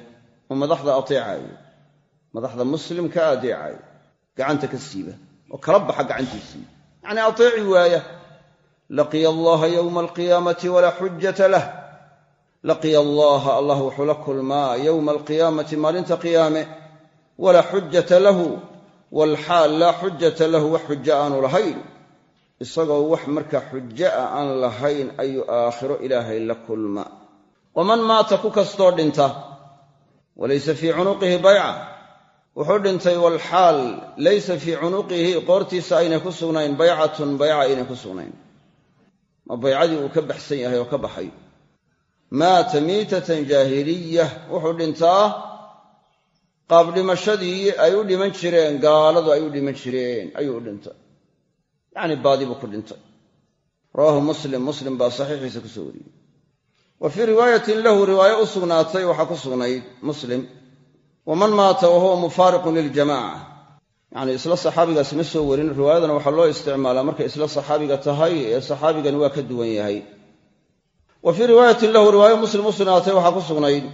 Oo madaxda ateecaayo. Madaxda muslimka adeecaayo. Gacanta ka siiba. Oo kala baxa gacantiisii yacnii ateeci waaya. Laqiya allaha yowma alqiyaamati walaa xujjata lah. Laqiya allaha allah wuxuu la kulmaa yowma alqiyaamati maalinta qiyaame. Walaa xujjata lahu. Walxaal laa xujjata lahu wax xujo aanu lahayn isagoo wax marka xujo a aan lahayn ayuu aakhiro ilaahay la kulma. Waman maata ku kastoo dhinta walaysa fii cunuqihi bayca. Wuxuu dhintay walxaal laysa fii cunuqihi qoortiisa aynay ku sugnayn baycatun bayca aynay ku sugnayn. Ma baycadii uu ka baxsan yahay oo ka baxay? Maata miitatan jaahiliya wuxuu dhintaa qaab dhimashadii ay u dhiman jireen gaaladu ay u dhiman jireen ayuu u dhintay yacni baadi buu ku dhintay. Rawaahu muslim muslim baa saxiixiisa ku soo wariyey. Wa fii riwaayatin lahu riwaayo u sugnaatay waxaa ku sugnayd muslim waman maata wa huwa mufaariqun liljamaca yacni isla saxaabigaasi ma soo warin riwaayadana waxaa loo isticmaalaa markay isla saxaabiga tahay ee saxaabigani waa ka duwan yahay. Wa fii riwaayatin lahu riwaayo muslim u sugnaatay waxaa ku sugnayd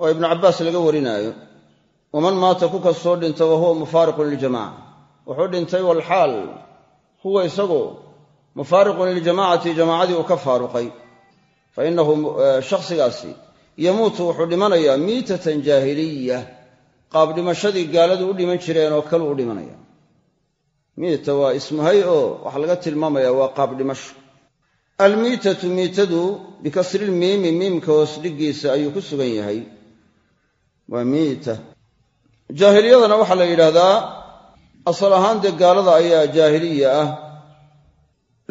oo ibnu cabbaas laga warinaayo waman maata ku kastoo dhinta wa mufaariqun liljamaca wuxuu dhintay walxaal huwa isagu mufaariqun liljamacati jamaacadii uu ka faaruqay. Fa innahu shakhsigaasi yamuutu wuxuu dhimanayaa miitatan jaahiliya. Qaab dhimashadii gaaladu u dhiman jireen oo kalu u dhimanaya. Miita waa ismuhay oo waxaa laga tilmaamayaa waa qaab dhimasho almiitatu miitadu bikasrilmiimi miimka hoos dhiggiisa ayuu ku sugan yahay. Waa miita. Jaahiliyadana waxaa la yidhaahdaa asal ahaan dee gaalada ayaa jaahiliya ah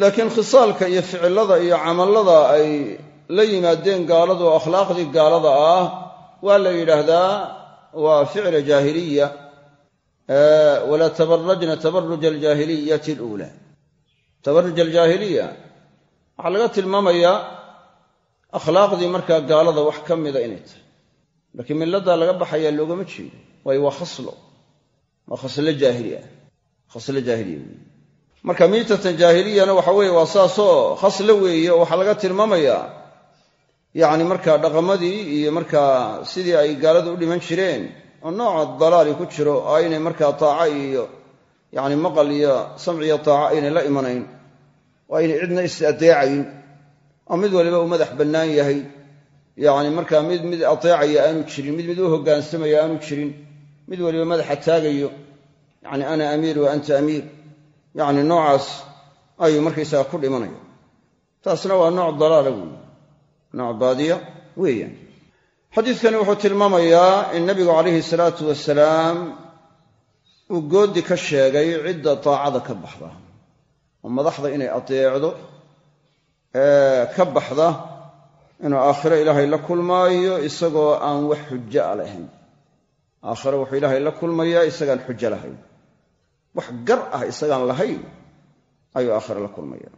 laakiin khisaalka iyo ficilada iyo camallada ay la yimaadeen gaaladu oo akhlaaqdii gaalada ah waa la yidhaahdaa waa ficla jaahiliya walaa tabarajna tabaruja aljaahiliyati aluulaa tabaruj aljaahiliya waxaa laga tilmaamayaa akhlaaqdii markaa gaalada wax ka mida inay tahay. Laakiin milladaa laga baxayaa loogama jeedo waayo waa khaslo waa khaslo jaahili ah khaslo jaahiliya. Marka miitatan jaahiliyana waxa weeye waa saasoo khaslo weeye oo waxaa laga tilmaamayaa yacni markaa dhaqamadii iyo markaa sidii ay gaaladu u dhiman jireen oo nooca dalaali ku jiro oo aynay markaa taaca iyo yacni maqal iyo samciyo taaca aynay la imanayn oo aynay cidna is adeecayn oo mid waliba uu madax bannaan yahay yacni markaa mid mid ateecaya aanu jirin mid mid u hoggaansamaya aanu jirin mid waliba madaxa taagayo. Yacni ana amiir wa anta amiir. Yacni noocaas ayuu markaysaga ku dhimanaya taasna waa nooc dalaala weeye. Nooc baadiya weeyaan. Xadiidkani wuxuu tilmaamayaa in nabigu calayhi salaatu wasalaam uu goodi ka sheegay cidda taacada ka baxda. Oo madaxda inay adeecdo ka baxda inuu aakhiro ilaahay la kulmaayo isagoo aan wax xujo a lahayn aakhiro wuxuu ilaahay la kulmayaa isagaan xujo lahayn. wax gar ah isagaan lahayn ayuu aakhiro la kulmaya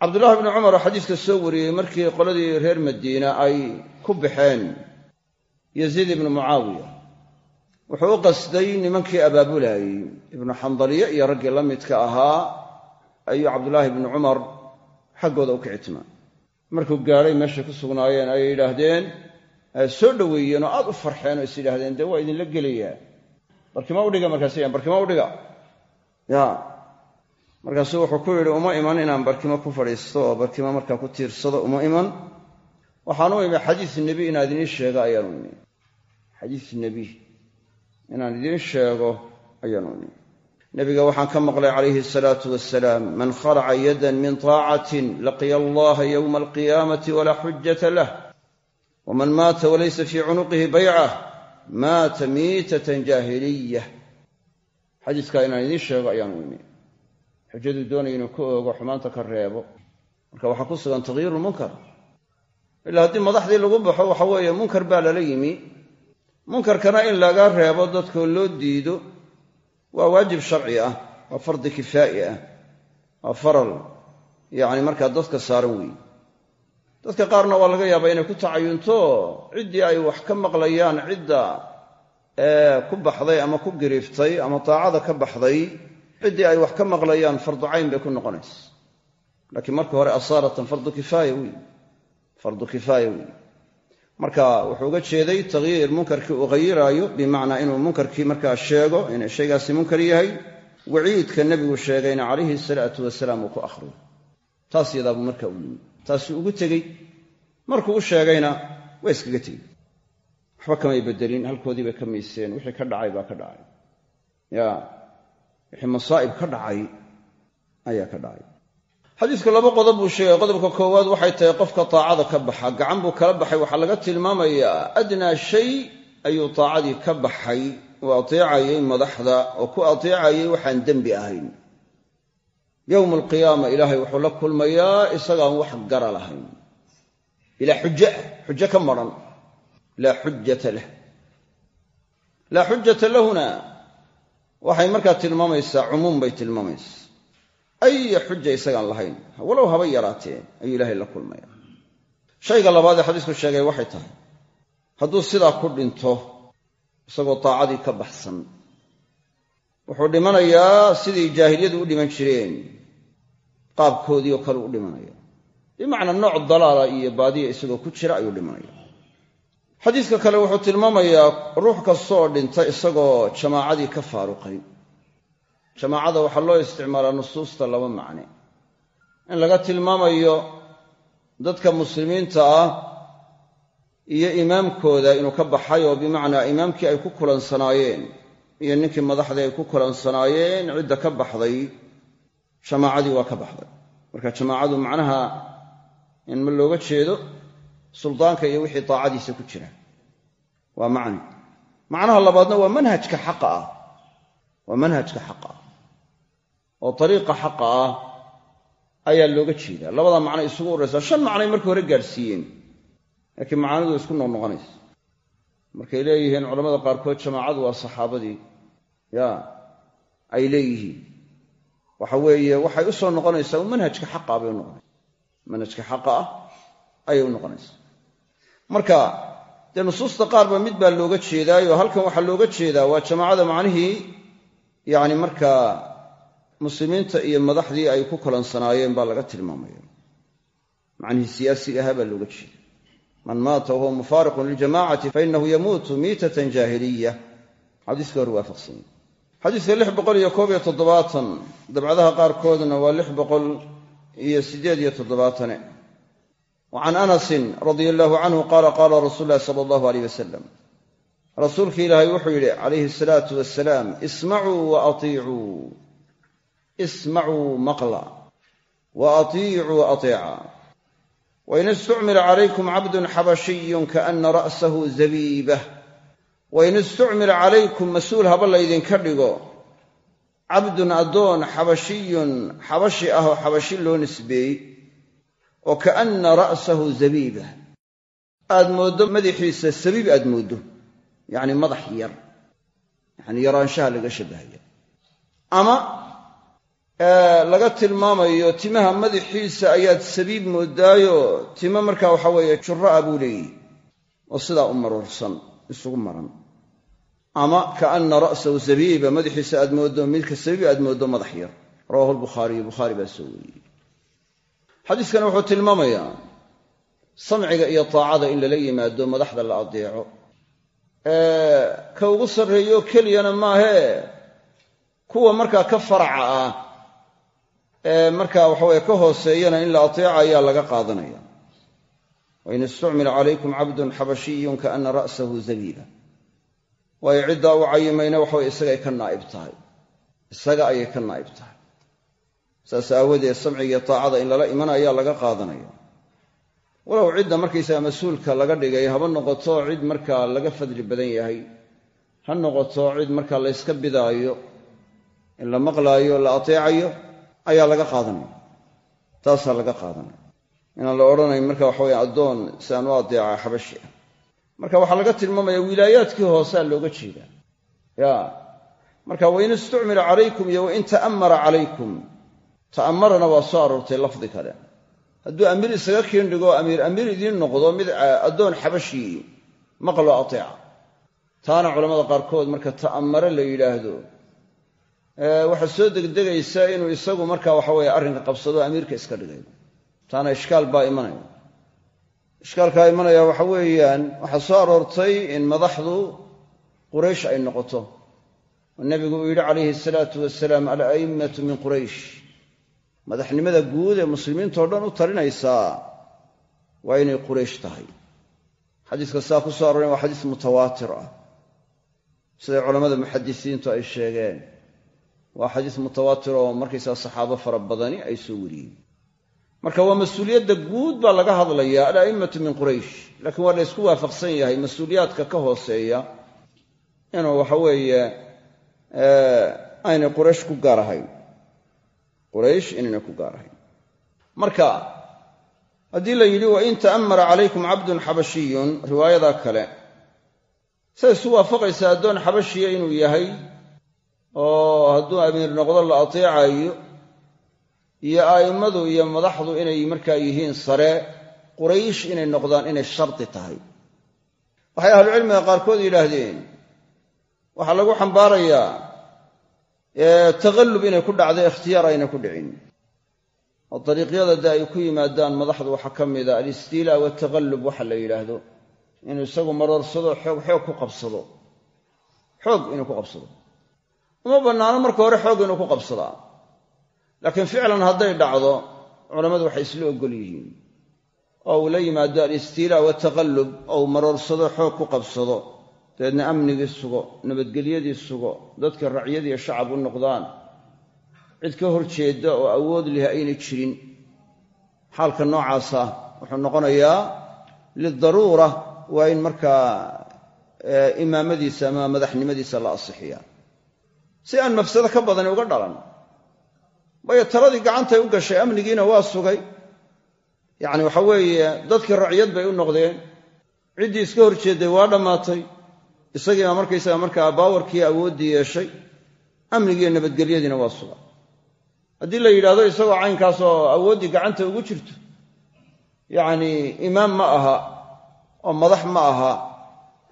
cabdullaahi bni cumar oo xadiiska soo wariyey markii qoladii reer madiina ay ku baxeen yaziid ibnu mucaawiya wuxuu u qasday nimankii abaabulayey ibnu xandaliye iyo raggii la midka ahaa ayuu cabdullaahi bni cumar xaggooda u kicitmaa markuu gaadhay meeshay ku sugnaayeen ayay yidhaahdeen soo dhoweeyeen oo aad u farxeen oo is yidhahdeen dee waa idinla gelayaa. Barkima udhiga markaasyan barkima udhiga ya. Markaasuu wuxuu ku yidhi uma iman inaan barkimo ku fadhiisto oo barkimo markaa ku tiirsado uma iman. Waxaan u imi xadiis nebi inaan idiin sheego ayaan u imi xadiis nebi inaan idiin sheego ayaan u imi nebiga waxaan ka maqlay calayhi asalaatu wasalaam man khalaca yadan min taacatin laqiya allaha yowma alqiyaamati walaa xujata lah waman maata walaysa fii cunuqihi baycah maata miitatan jaahiliya xadiiskaa inaan idiin sheego ayaan u imi xujaduu doonaya inuu ka oogo xumaanta ka reebo marka waxaa ku sugan takyiiru munkar ilaa haddii madaxdii lagu baxo waxa weeye munkar baa lala yimi munkarkana in laga reebo dadkoo loo diido waa waajib sharci ah waa fardi kifaa'i ah waa faral yacni markaa dadka saaran weeye dadka qaarna waa laga yaabaa inay ku tacayunto ciddii ay wax ka maqlayaan cidda ku baxday ama ku giriiftay ama taacada ka baxday ciddii ay wax ka maqlayaan fardu cayn bay ku noqonaysa. Laakiin marka hore asaaratan fardu kifaaya wey fardu kifaaya wey marka wuxuu uga jeeday takhyiir munkarkii uu khayiraayo bimacnaa inuu munkarkii markaa sheego inay shaygaasi munkar yahay waciidka nebigu sheegayna calayhi salaatu wasalaam uu ku akhriyo. Taas yadaabuu marka u yimi taasi ugu tegey. Markuu u sheegayna waa iskaga tegey waxba kamay bedelin halkoodii bay ka miiseen wixii ka dhacay baa ka dhacay. Ya wixii masaa'ib ka dhacay ayaa ka dhacay. Xadiidku laba qodob buu sheegay. Qodobka koowaad waxay tahay qofka taacada ka baxa. Gacan buu kala baxay. Waxaa laga tilmaamayaa adnaa shay ayuu taacadii ka baxay. Uu ateecayay madaxda. Oo ku ateecayay waxaan dembi ahayn yowma alqiyaama ilaahay wuxuu la kulmayaa isagaan wax gara lahayn. Bilaa xujo ah xujo ka maran. Laa xujata lah. Laa xujata lahuna waxay markaa tilmaamaysaa cumuum bay tilmaamaysaa. Aya xuja isagaan lahayn. Walow haba yaraatee ayuu ilaahay la kulmaya shayga labaad ee xadiisku sheegay waxay tahay hadduu sidaa ku dhinto isagoo taacadii ka baxsan wuxuu dhimanayaa sidii jaahiliyadu u dhiman jireen qaabkoodii oo kale u dhimanaya. Bimacnaa nooc dalaala iyo baadiya isagoo ku jira ayuu dhimanaya. Xadiiska kale wuxuu tilmaamayaa ruux kasta oo dhinta isagoo jamaacadii ka faaruqay. Jamaacada waxaa loo isticmaalaa nusuusta laba macne. In laga tilmaamayo dadka muslimiinta ah iyo imaamkooda inuu ka baxay oo bimacnaa imaamkii ay ku kulansanaayeen iyo ninkii madaxdii ay ku kulansanaayeen cidda ka baxday jamaacadii waa ka baxday. Marka jamaacadu macnaha in ma looga jeedo suldaanka iyo wixii daacadiisa ku jira. Waa macni. Macnaha labaadna waa manhajka xaqa ah. Waa manhajka xaqa ah. Oo ariiqa xaqa ah ayaa looga jeedaa. Labada macno isugu uraysaa shan macnay markii hore gaadhsiiyeen laakiin macaanidu isku noqnoqonaysa markay leeyihiin culamada qaarkood jamaacadu waa saxaabadii. Ya ay leeyihiin waxa weeye waxay u soo noqonaysaa manhajka xaqa bay u noqonaysa manhajka xaqa ah ayay u noqonaysaa. Marka dee nusuusta qaarba mid baa looga jeedaayo halkan waxaa looga jeedaa waa jamaacada macnihii yacni markaa muslimiinta iyo madaxdii ay ku kulansanaayeen baa laga tilmaamaya. Macnihii siyaasiga ahaa baa looga jeeda man maata wahuwa mufaariqun liljamacati fainahu yamuutu miitatan jaahiliya xadiiska hore waafaqsanya xadiiska lix boqol iyo koob iyo toddobaatan dabcadaha qaarkoodna waa lix boqol iyo siddeed iyo toddobaatane. Wa can anasin radia allaahu canhu qaala qaala rasuulu llahi sala allahu aleyh wasalam rasuulki ilaahay wuxuu yidhi calayhi asalaatu wasalaam ismacuu wa atiicuu. Ismacuu maqla. Wa atiicuu ateeca. Wain istucmila calaykum cabdun xabashiyun kaana ra'sahu zabiibah wain istucmila calaykum mas'uul haba laydinka dhigo. Cabdun addoon xabashiyun xabashi ah oo xabashi loo nisbeeyey. Oo kaanna ra'sahu zabiiba. Aad mooddo madaxiisa sabiib aad mooddo. Yacni madax yar. Yacni yaraanshaha laga shabbahaya ama laga tilmaamayo timaha madaxiisa ayaad sabiib moodaayo. Timo markaa waxa weeye jurra'a buu leeyihi oo sidaa u maruursan isugu maran ama kaanna ra'sahu zabiiba madaxiisa aad mooddo midka sabiib aad mooddo madax yar. Rawahu lbukhaariyu bukhaari baa soo wariyey. Xadiiskani wuxuu tilmaamayaa samciga iyo taacada in lala yimaado madaxda la adeeco. Ka ugu sarreeyo keliyana maahee kuwa markaa ka faraca ah ee markaa waxaweye ka hooseeyana in la ateeca ayaa laga qaadanaya. Wain istucmila calaykum cabdun xabashiyun kaana ra'sahu zabiiba waayo ciddaa u cayimayna waxaweye isagay ka naa'ib tahay. Isaga ayay ka naa'ib tahay. Saas aawadeed samcigiiyo taacada in lala iman ayaa laga qaadanaya. Walow cidda markaysaga mas'uulka laga dhigay haba noqoto cid markaa laga fadli badan yahay. Ha noqoto cid markaa layska bidaayo in la maqlaayo la ateecayo ayaa laga qaadanaya. Taasaa laga qaadanaya. Inaan la odhanayn marka waxaweye addoon si aan u adeeca xabashi. ah marka waxaa laga tilmaamaya wilaayaadkii hoosaa looga jeedaa ya. Marka wain istucmila calaykum iyo wain ta'ammara calaykum. Ta'ammarana waa soo aroortay lafdi kale. Hadduu amiir isaga kiindhigo amiir amiir idiin noqdo mid addoon xabashii maqlo ateeca. Taana culamada qaarkood marka ta'ammare la yidhaahdo. Waxaa soo degdegaysa inuu isagu markaa waxa weeye arrinka qabsado amiirka iska dhigay. Taana ishkaal baa imanaya ishkaalkaa imanaya waxa weeyaan waxaa soo aroortay in madaxdu quraysh ay noqoto. Oo nebigu uu yidhi calayhi asalaatu wasalaam ala'immatu min quraysh. Madaxnimada guud ee muslimiintao dhan u talinaysaa waa inay quraysh tahay. Xadiiska saa ku soo arooreen waa xadiis mutawaatir ah. Siday culammada muxadisiintu ay sheegeen. Waa xadiis mutawaatir oo markaysaa saxaabo fara badani ay soo wariyeen marka waa mas'uuliyadda guud baa laga hadlayaa ala'immatu min quraysh. Laakiin waa la ysku waafaqsan yahay mas'uuliyaadka ka hooseeya inuu waxa weeye aynay quraysh ku gaar quraysh inaynay ku gaar ahayn marka haddii la yidhi wain ta'ammara calaykum cabdun xabashiyun riwaayadaa kale say isu waafaqaysaa addoon xabashiya inuu yahay oo hadduu amiir noqdo la ateecayo iyo a'immadu iyo madaxdu inay markaa yihiin sare quraysh inay noqdaan inay shardi tahay. Waxay ahlucilmiga qaarkood yidhaahdeen waxaa lagu xambaarayaa taqallub inay ku dhacdo ikhtiyaar ayna ku dhicin. Oo dariiqyada de ay ku yimaadaan madaxdu waxaa ka mida alistiilaa wataqallub waxa la yidhaahdo. Inuu isagu maroorsado xoog xoog ku qabsado. Xoog inuu ku qabsado. Uma bannaano marka hore xoog inuu ku qabsadaa laakiin ficlan hadday dhacdo culammadu waxay isla oggol yihiin. Oo uu la yimaado alistiilaa wataqallub oo maroorsado xoog ku qabsado. Dabeedna amnigii sugo nabadgelyadii sugo dadka racyadiiyo shacab u noqdaan. Cid ka hor jeedda oo awood leh ayna jirin. Xaalka noocaasa wuxuu noqonayaa lidaruura waa in markaa imaamadiisa ama madaxnimadiisa la asixiyaa. Si aan mafsado ka badani uga dhalan waayo taladii gacantay u gashay amnigiina waa sugay. Yacni waxa weeye dadkii racyad bay u noqdeen. Ciddii iska hor jeedday waa dhammaatay. Isagiibaa markaysaga markaa baawarkii awooddii yeeshay amnigiiyo nabadgelyadiina waa sugay haddii la yidhahdo isagoo caynkaas oo awooddii gacanta ugu jirto yacnii imaam ma aha oo madax ma aha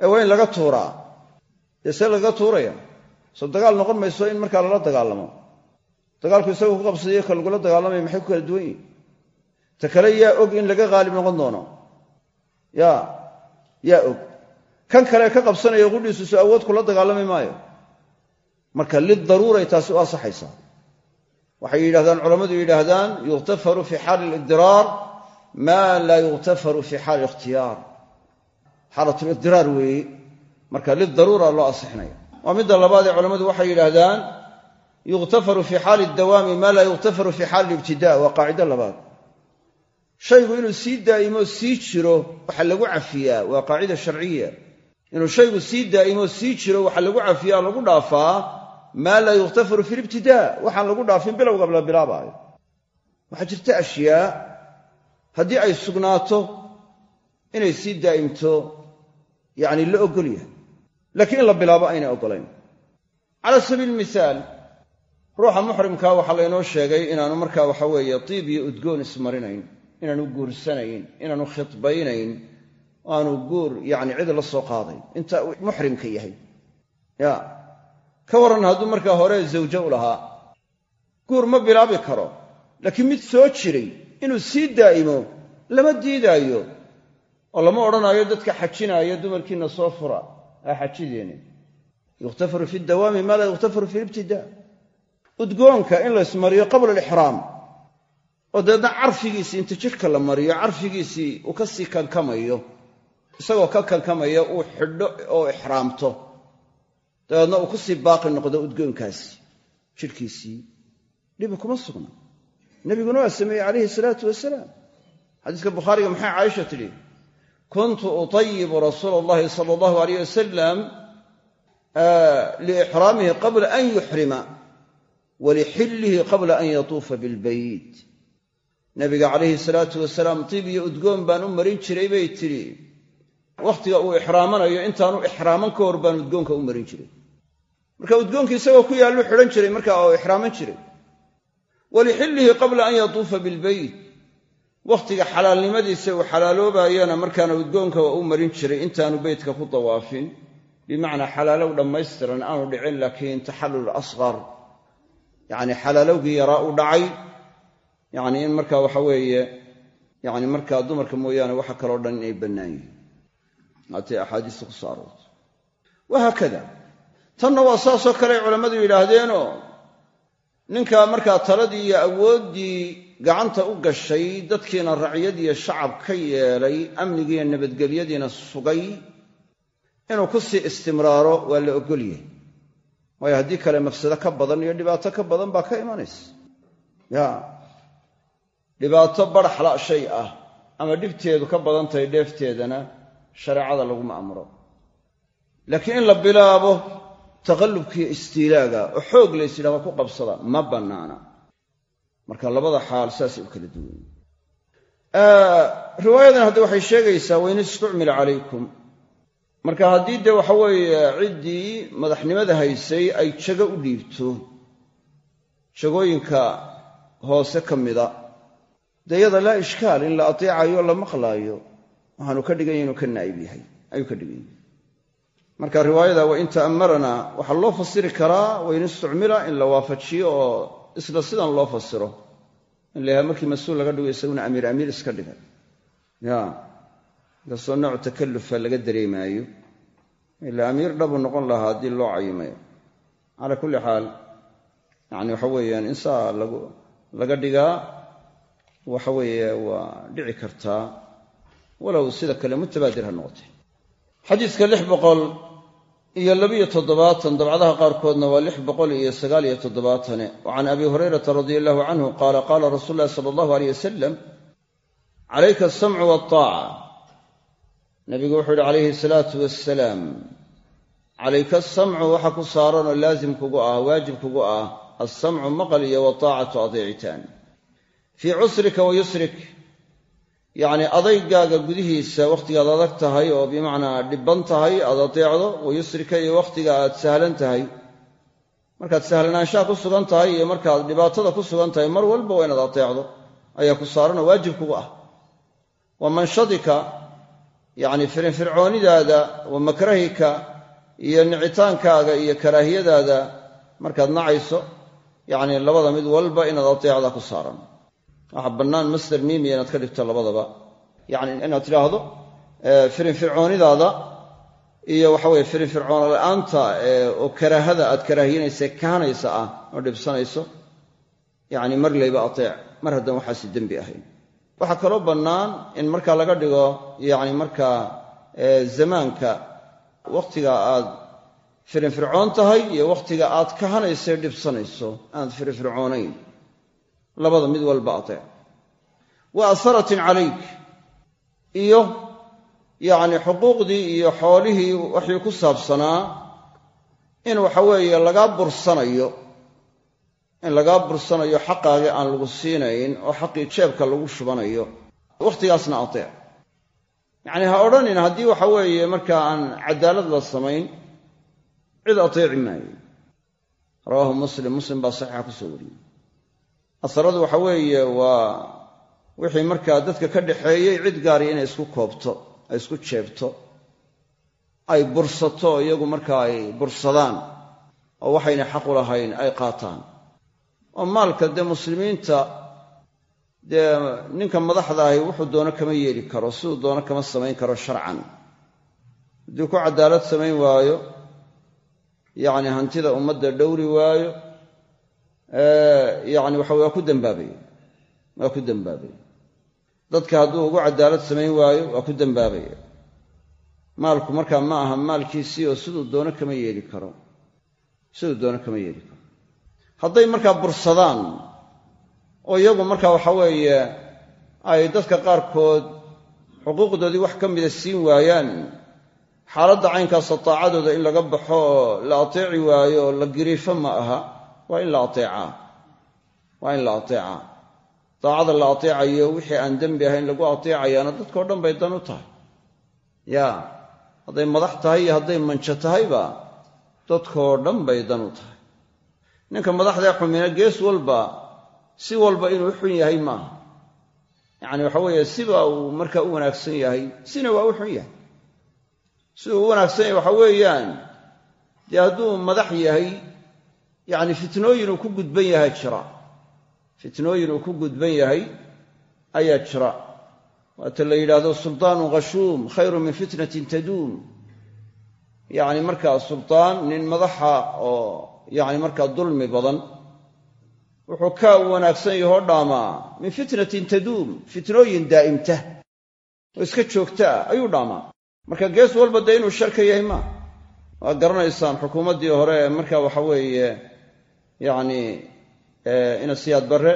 ee waa in laga tuuraa. Dee see lagaga tuuraya? Soo dagaal noqon mayso in markaa lala dagaalamo dagaalku isagoo ku qabsadayo ka lagula dagaalamaya maxay ku kala duwan yihiin ta kale yaa og in laga qaalib noqon doono. Yaa yaa og. Kan kale ka qabsanaya qudhiisu awood kula dagaalami maayo. Marka lidaruuray taasi u asaxaysaa waxay yidhahdaan culammadu yidhaahdaan yukhtafaru fi xaali aliqdiraar maa laa yukhtafaru fi xaali ikhtiyaar xaalatulidiraar weeye. Marka lidaruura loo asixnaya waa midda labaad ee culammadu waxay yidhaahdaan yukhtafaru fi xaali dawaami maa laa yukhtafaru fi xaali libtida waa qaacido labaad. Shaygu inuu sii daa'imo sii jiro waxa lagu cafiyaa waa qaacida sharciya. Inuu shaygu sii daa'imo sii jiro waxa lagu cafiyaa lagu dhaafaa maa laa yukhtafaru fi libtidaa waxaan lagu dhaafin bilowga la bilaabaayo. Waxaa jirta ashyaa haddii ay sugnaato inay sii daa'imto yacni la oggol yahay. Laakiin in la bilaabo aynay oggolayn ruuxa muxrimkaa waxaa laynoo sheegay inaanu markaa waxa weeye tiib iyo udgoon ismarinayn inaanu guursanayn inaanu khidbaynayn aanu guur yacni cid la soo qaadayn inta uu muxrimka yahay. Ya. Ka warran hadduu markaa hore zawjo u lahaa guur ma bilaabi karo. Laakiin mid soo jiray inuu sii daa'imo lama diidaayo oo lama odhanaayo dadka xajinaaya dumarkiinna soo fura. Aa xajideeni yukhtafaru fi dawaami maa laa yukhtafaru fi libtidaa udgoonka in laysmariyo qabla alixraam. Oo dabeedna carfigiisii inta jidhka la mariyo carfigiisii uu ka sii kankamayo. Isagoo ka kankamaya uu xidho oo ixraamto. Dabeedna uu ku sii baaqi noqdo udgoonkaasi jidhkiisii dhibi kuma sugna. Nebiguna waa sameeyey calayhi salaatu wasalaam. Xadiiska bukhaariga maxay caaisha tidhi? Kuntu utayibu rasuula allahi sala allahu alayh wasalam liixraamihi qabla an yuxrima walixillihi qabla an yatuufa bilbayt nabiga calayhi salaatu wasalaam tiib iyo udgoon baan u marin jiray bay tidhi wakhtiga uu ixraamanayo intaanu ixraaman ka hor baan udgoonka u marin jiray marka udgoonkii isagoo ku yaallu xidhan jiray marka oo ixraaman jiray walixillihi qabla an yatuufa bilbeyt wakhtiga xalaalnimadiisa uu xalaaloobaayana markaana udgoonka waa u marin jiray intaanu beytka ku dawaafin bimacnaa xalaalow dhammaystiran aanu dhicin laakiin taxallul asqar yacni xalaalowgii yaraa u dhacay. Yacni in markaa waxa weeye yacni markaa dumarka mooyaane waxa kaloo dhan inay bannaan yihiin. Haatay axaadiista ku soo wahaakada tanna waa saasoo kale culammadu yidhaahdeenoo ninka markaa taladii iyo awooddii gacanta u gashay dadkiina raciyadiiyo shacab ka yeelay amnigiiyo nabadgelyadiina sugay inuu ku sii istimraaro waa la oggolyahay waayo haddii kale mafsado ka badan iyo dhibaato ka badan baa ka imanaysa. Ya dhibaato badhaxla shay ah ama dhibteedu ka badan tahay dheefteedana shareecada laguma amro laakiin in la bilaabo taqallubkiiyo istiilaaga oo xoog lays yidhahdo ku qabsada ma bannaana. Marka labada xaal saasay u kala duwan. Riwaayadan hadda waxay sheegaysaa wain istucmila calaykum marka haddii dee waxa weeye ciddii madaxnimada haysay ay jago u dhiibto jagooyinka hoose ka mida dee yada laa ishkaal in la ateecayo la maqlaayo waxaanu ka dhiganya inuu ka naa'ib yahay ayuu ka dhigan yahay marka riwaayada wain ta'ammarana waxaa loo fasiri karaa wain istucmila in la waafajiyo oo isla sidan loo fasiro. In la markii mas'uul laga dhigo isaguna amiir amiir iska dhigay ya inkastoo nooc takallufa laga dareemaayo. Ilaa amiir dhabu noqon lahaa haddii loo cayimayo. Calaa kulli xaal yani waxa weeyaan in saa laga dhigaa waxa weeye waa dhici kartaa walow sida kale mutabaadir ha noqotay. Xadiidka lix boqol iyo labiyo toddobaatan dabcadaha qaarkoodna waa lix boqol iyo sagaal iyo toddobaatane. Wa abi hurayrata radia allahu canhu qaala qaala rasuulu llahi sala allahu aleyh wasalam calayka asamcu waltaaca nabigu wuxuu yihi calayhi asalaatu wassalaam calayka asamcu waxa ku saaran oo laasim kugu ah waajib kugu ah alsamcu maqal iyo wataacatu adeecitaan. Fii cusrika wa yusrik. Yacnii adaygaaga gudihiisa wakhtigaad adag tahay oo bimacnaa dhibban tahay aad adeecdo wa yusrika iyo wakhtiga aad sahlan tahay. Markaad sahlanaanshaha ku sugan tahay iyo markaad dhibaatada ku sugan tahay mar walba waa inaad adeecdo. Ayaa ku saaranoo waajib kugu ah. Wa manshadika yacni firinfircoonidaada wa makrahika iyo nicitaankaaga iyo karaahiyadaada markaad nacayso yacni labada mid walba inaad adeecda ku saaran. Waxaa bannaan master miimiya inaad ka dhigto labadaba. Yacni inaad tidhaahdo firinfircoonidaada iyo waxa weye firinfircoona la'aanta oo karaahada aad karaahiyinaysa kahanaysa ah oo dhibsanayso yacni mar layba ateec mar haddaan waxaasi dembi ahayn waxaa kaloo bannaan in markaa laga dhigo yacni markaa zamaanka wakhtiga aad firinfircoon tahay iyo wakhtiga aad kahanaysa dhibsanayso aad firinfircoonayn labada mid walba ateec wa asaratin calayk. Iyo yacni xuquuqdii iyo xoolihii waxii ku saabsanaa in waxa weeye lagaa bursanayo in lagaa bursanayo xaqaagii aan lagu siinayn oo xaqii jeebka lagu shubanayo wakhtigaasna ateec yacnii ha odhanin haddii waxa weeye markaa aan cadaalad la samayn cid ateeci maayo. Rawaahu muslim muslim baa saxiixa ku soo wariyey. Asaradu waxa weeye waa wixii markaa dadka ka dhaxeeyey cid gaariya inay isku koobto ay isku jeebto ay bursato iyagu markaa ay bursadaan oo waxayna xaqu lahayn ay qaataan oo maalka dee muslimiinta dee ninka madaxda ahi wuxuu doono kama yeeli karo siduu doono kama samayn karo sharcan. Haddii ku cadaalad samayn waayo yacni hantida ummadda dhowri waayo yacni waxa waa ku dambaabaya waa ku dambaabaya dadka hadduu ugu cadaalad samayn waayo waa ku dambaabaya maalku markaa ma aha maalkiisii oo siduu doono kama yeeli karo siduu doono kama yeeli karo hadday markaa bursadaan oo iyagu markaa waxa weeye ay dadka qaarkood xuquuqdoodii wax ka mida siin waayaan xaaladda caynkaasoo taacadooda in laga baxo oo la ateeci waayo oo la giriifo ma aha waa in la ateecaa waa in la ateecaa daacada la ateecayo wixii aan dembi ahayn lagu ateecayaana dadkao dhan bay dan u tahay. Ya hadday madax tahay iyo hadday manjo tahayba dadkoo dhan bay dan u tahay ninka madaxdee xumina gees walba si walba inuu xun yahay maaha. Yacani waxa weeye siba uu markaa u wanaagsan yahay sina waa u xun yahay. Siduu u wanaagsan yahay waxa weeyaan dee hadduu madax yahay yacni fitnooyin uu ku gudban yahay jira. Fitnooyin uu ku gudban yahay ayaa jira. Waata la yidhaahdo sultaanun khashuum khayru min fitnatin taduum. Yacni markaa sultaan nin madaxa oo yacni markaa dulmi badan wuxuu ka wanaagsan yahoo dhaamaa min fitnatin taduum fitnooyin daa'imta oo iska joogta ah ayuu dhaamaa marka gees walba dee inuu shar ka yahay maa waa garanaysaan xukuumaddii hore ee marka waxa weeye yacni ina siyaad barre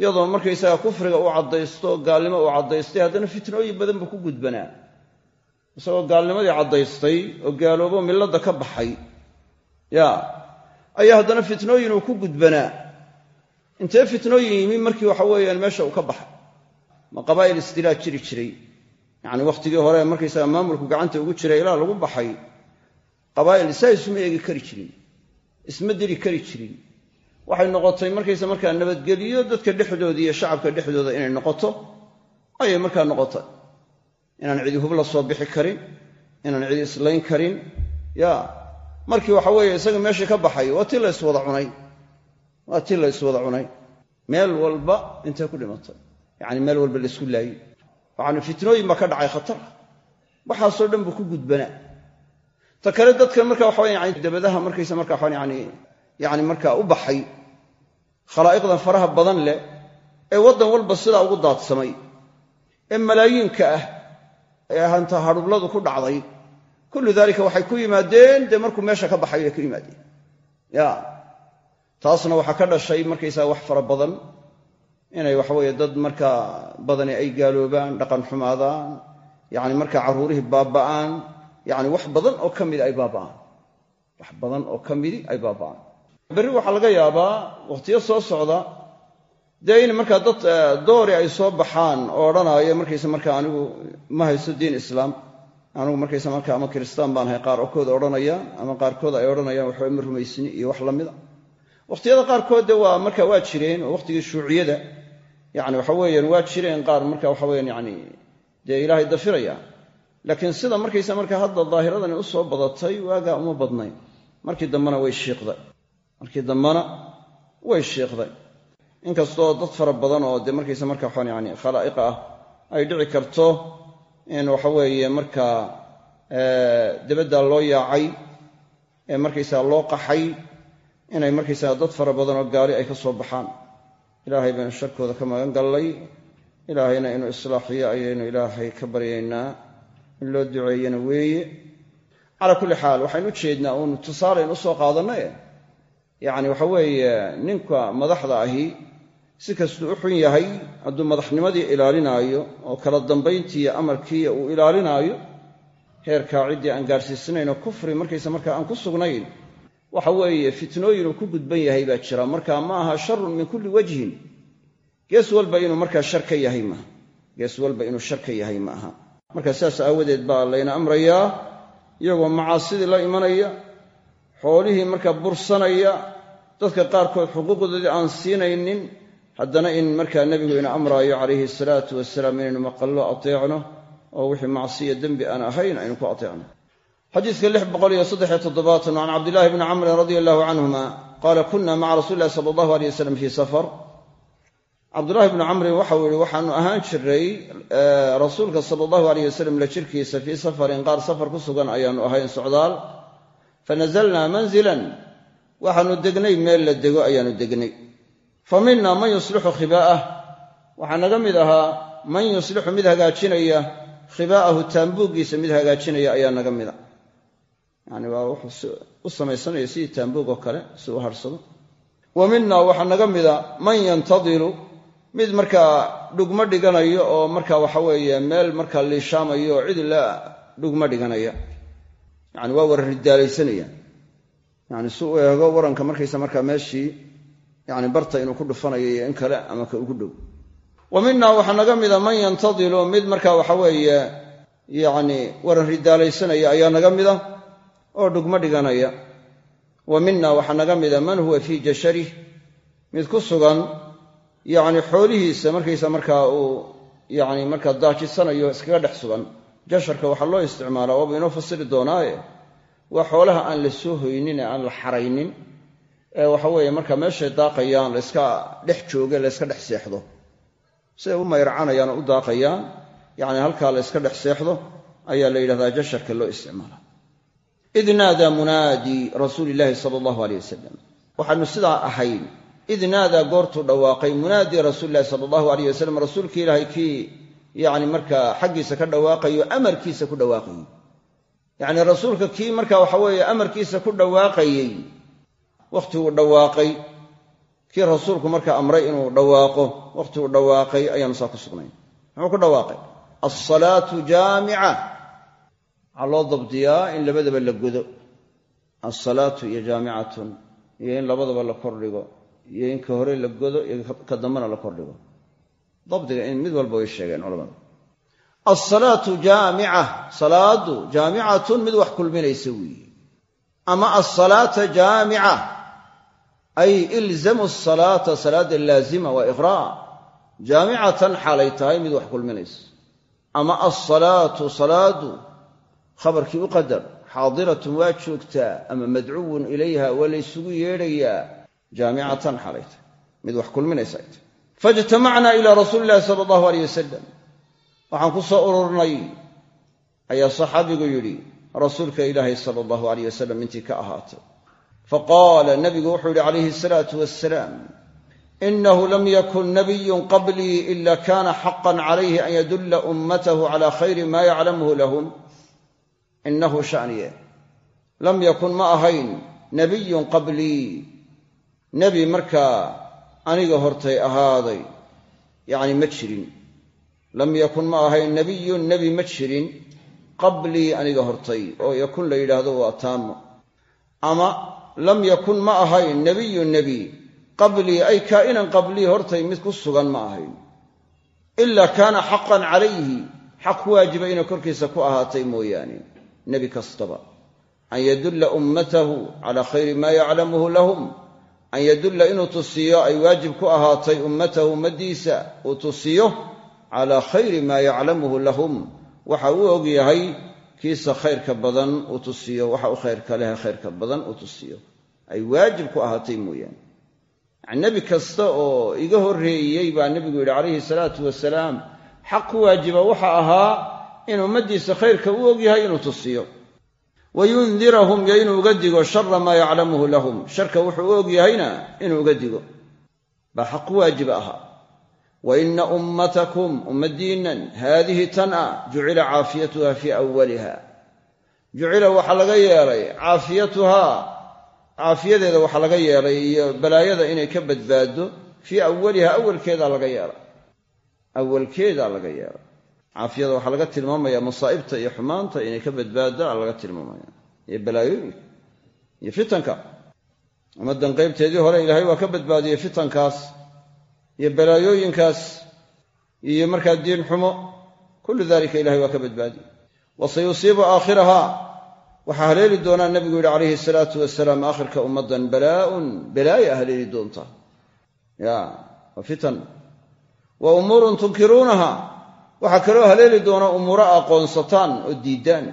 iyadoo markaysaga kufriga uu caddaysto gaalnimo uu caddaystay haddana fitnooyin badan buu ku gudbanaa. Isagoo gaalnimadii caddaystay oo gaaloobo milladda ka baxay ya ayaa haddana fitnooyin uu ku gudbanaa. Intee fitnooyin yimi markii waxa weeyaan meesha uu ka baxay ma qabaa'il istilaa jiri jiray. Yacni wakhtigii hore markaysaga maamulku gacanta ugu jiray ilaa lagu baxay qabaa'il saa isuma eegi kari jirin isma diri kari jirin. Waxay noqotay markaysa markaa nabadgeliyo dadka dhexdooda iyo shacabka dhexdooda inay noqoto ayay markaa noqotay. Inaan cidi hub la soo bixi karin inaan cidi islayn karin ya markii waxa weeye isaga meeshii ka baxay waa tii la iswada cunay. Waa tii la iswada cunay. Meel walba intay ku dhimatay. Yacni meel walba la isku laayey waxaana fitnooyin baa ka dhacay khatar. Waxaasoo dhan buu ku gudbanaa ta kale dadkan marka waxa waya yani dabadaha markaysa marka waxaan yani yani markaa u baxay khalaa'iqdan faraha badan leh ee waddan walba sidaa ugu daadsamay. Ee malaayiinka ah ee hanta hadhubladu ku dhacday kullu daalika waxay ku yimaadeen dee markuu meesha ka baxay ay ku yimaadeen. Ya. Taasna waxaa ka dhashay markaysaa wax fara badan inay waxaweye dad markaa badani ay gaaloobaan dhaqan xumaadaan yani markaa carruurihii baaba'aan yani wax badan oo ka midi ay baaba'aan. Wax badan oo ka midi ay baaba'aan. Berri waxaa laga yaabaa wakhtiyo soo socda dee in markaa dad doori ay soo baxaan oo odhanaayo markaysa markaa anigu ma haysto diin islaam anigu markaysa markaa ama kiristaan baan ahay qaar okooda odhanayaan ama qaarkood ay odhanayaan waxba ma rumaysni iyo wax la mida wakhtiyada qaarkood de waa marka waa jireen oo wakhtigii shuuciyada. Yani waxa weeyaan waa jireen qaar marka waxa weyan yani dee ilaahay dafiraya. Laakiin sida markaysa marka hadda daahiradani u soo badatay waagaa uma badnayn markii dambena way shiiqday. Markii dambena way shiiqday. Inkastoo dad fara badan oo dee markaysa marka waxaan yani khalaa'iq ah ay dhici karto in waxa weeye markaa dabaddaa loo yaacay ee markaysaga loo qaxay inay markaysaga dad fara badan oo gaali ay ka soo baxaan. Ilaahay baynu sharkooda ka magan gallay. Ilaahayna inuu islaaxiyo ayaynu ilaahay ka baryaynaa. In loo duceeyana weeye. Calaa kulli xaal waxaynu u jeednaa uunu tusaalayn u soo qaadannaye yacni waxa weeye ninka madaxda ahi si kastuu u xun yahay hadduu madaxnimadii ilaalinaayo oo kala dambayntiiyo amarkiiya uu ilaalinaayo heerkaa ciddii aan gaadhsiisnaynoo kufri markaysa markaa aan ku sugnayn waxa weeye fitnooyin ku gudban yahay baa jira. Marka ma aha sharun min kulli wajhin. Gees walba inuu markaa shar ka yahay maaha gees walba inuu shar ka yahay ma aha. Marka sidaas aawadeed baa layna amrayaa iyagoo macaasidii la imanaya xoolihii markaa bursanaya dadka qaarkood xuquuqdoodii aan siinaynin haddana in markaa nebigu ina amraayo calayhi salaatu wasalaam inaynu maqallo ateecno oo wixii macsiya dembi aan ahayn aynu ku ateecno. Xadiiska lix boqol iyo saddex iyo toddobaatan can cabdillahi bni camrin radia allahu canhuma qaala kuna maca rasuuli sala allahu aleyh wasalam fii safar. Cabdullahi bnu camrin waxau yihi waxaanu ahaan jiray rasuulka sala allahu aleyh wasalam la jirkiisa fii safarin qaar safar ku sugan ayaanu ahayn socdaal. Fanazalnaa manzilan. Waxaanu degnay meel la dego ayaanu degnay fa mina man yuslixu khibaa'ah waxaa naga mid ahaa man yuslixu mid hagaajinaya khibaa'ahu taambuuggiisa mid hagaajinaya ayaa naga mida yani waa wuxuu u samaysanaya sidii taambuug oo kale si u harsado. Wa mina waxaa naga mida man yantadilu mid markaa dhugmo dhiganayo oo marka waxa weeye meel markaa liishaamayo oo cid la dhugmo dhiganaya. Yani waa waran ridaalaysanaya yani si u eego waranka markaysa markaa meeshii yani barta inuu ku dhufanayo iyo in kale ama ka ugu dhow. Wa waxaa naga mida man yantadilu mid marka waxa weeye yacni waran ridaalaysanaya ayaa naga mida oo dhugmo dhiganaya. Wa waxaa naga mida man huwa fii jasharih mid ku sugan yacni xoolihiisa markaysa markaa uu yacni markaa daajisanayo iskaga dhex sugan. Jasharka waxaa loo isticmaalaa waabuu inoo fasiri doonaaye waa xoolaha aan la soo hoynin ee aan la xaraynin waxa weeye marka meeshay daaqayaan layska dhex jooge layska dhex seexdo. Siday u mayrcanayaan u daaqayaan yacni halkaa layska dhex seexdo ayaa la yidhahdaa jasharka loo isticmaala id naadaa munaadi rasuuli illaahi sala allahu aleyh wasalam waxaanu sidaa ahayn id naadaa goortuu dhawaaqay munaadi rasuulilahi sala allahu aleyh wasalam rasuulki ilaahay kii yacni markaa xaggiisa ka dhawaaqayo amarkiisa ku dhawaaqayey yacni rasuulka kii marka waxa weeye amarkiisa ku dhawaaqayey wakhtiguu dhawaaqay kii rasuulku marka amray inuu dhawaaqo wakhtiguu dhawaaqay ayaanu saa ku sugnay. Muxuu ku dhawaaqay? Alsalaatu jaamica. Waxaa loo dabdiyaa in labadaba la godo alsalaatu iyo jaamicatun iyo in labadaba la kordhigo iyo in ka hore la godo iyo ka dambena la kordhigo dabdiga in mid walba way sheegeen culamadu. Alsalaatu jaamica. Salaadu jaamicatun mid wax kulminaysa weeye ama alsalaata jaamica ay ilzamu asalaata salaada laazima waa iqraa jaamicatan xaalay tahay mid wax kulminaysa ama alsalaatu salaadu khabarkii u qadar xaadiratun waa joogtaa ama madcuwun ilayha waa laysugu yeedhayaa jaamicatan xaalay tahay mid wax kulminaysa ay tahay faijtamacnaa ilaa rasuuli illahi sala allahu aleyh wasalam waxaan ku soo ururnay ayaa saxaabigu yidhi rasuulka ilaahay sala allahu aleyh wasalam intii ka ahaatay faqaala nabigu wuxuu yidhi calayhi asalaatu wassalaam inahu lam yakun nabiyun qablii ila kana xaqan calayhi an yadulla ummatahu cala khayri ma yaclamuhu lahum inahu shaniye lam yakun ma ahayn nabiyun qablii nebi markaa aniga hortay ahaaday yacni ma jirin lam yakun ma ahayn nabiyun nebi ma jirin qablii aniga hortay oo yakun la yidhaahdo waa taamo lam yakun ma ahayn nebiyun nebi. Qablii ay kaa'inan qablii hortay mid ku sugan ma ahayn. Ilaa kaana xaqan calayhi. Xaq ku waajiba inay korkiisa ku ahaatay mooyaane nebi kastaba. An yadulla ummatahu calaa khayri maa yaclamuhu lahum. An yadulla inuu tusiyo ay waajib ku ahaatay ummatahu ummaddiisa uu tusiyo calaa khayri maa yaclamuhu lahum. Waxa uu og kiisa khayrka badan uu tusiyo waxa u khayrka lehe khayrka badan uu tusiyo. Ay waajib ku ahaatay mooyaane. Yani nebi kasta oo iga horreeyey baa nebigu yidhi calayhi salaatu wasalaam xaq ku waajiba waxa ahaa in ummaddiisa khayrka u og yahay inuu tusiyo. Wa yundirahum yo inuu uga digo shara maa yaclamuhu lahum. Sharka wuxuu u og yahayna inuu uga digo. Baa xaq ku waajiba ahaa wa ina ummatakum ummaddiinnan haadihi tan a jucila caafiyatuha fii awaliha jucila waxaa laga yeelay caafiyatuhaa caafiyadeeda waxaa laga yeelay iyo balaayada inay ka badbaaddo fii awaliha awalkeedaa laga yeelay awalkeedaa laga yeelay caafiyada waxaa laga tilmaamaya masaa'ibta iyo xumaanta inay ka badbaaddo a laga tilmaamaya iyo balaayooyinka iyo fitanka ummaddan qaybteedii hore ilaahay waa ka badbaadiyey fitankaas iyo balaayooyinkaas iyo markaa diin xumo kullu dalika ilahay waa ka badbaadiyey wa sayusiibu aakhiraha waxaa haleeli doonaa nebigu yidhi calayhi salaatu wasalaam aakhirka ummaddan balaaun balaaya haleeli doonta. Ya waa fitan. Wa umuurun tunkiruunaha waxaa kaloo haleeli doona umuuro aqoonsataan oo diiddaan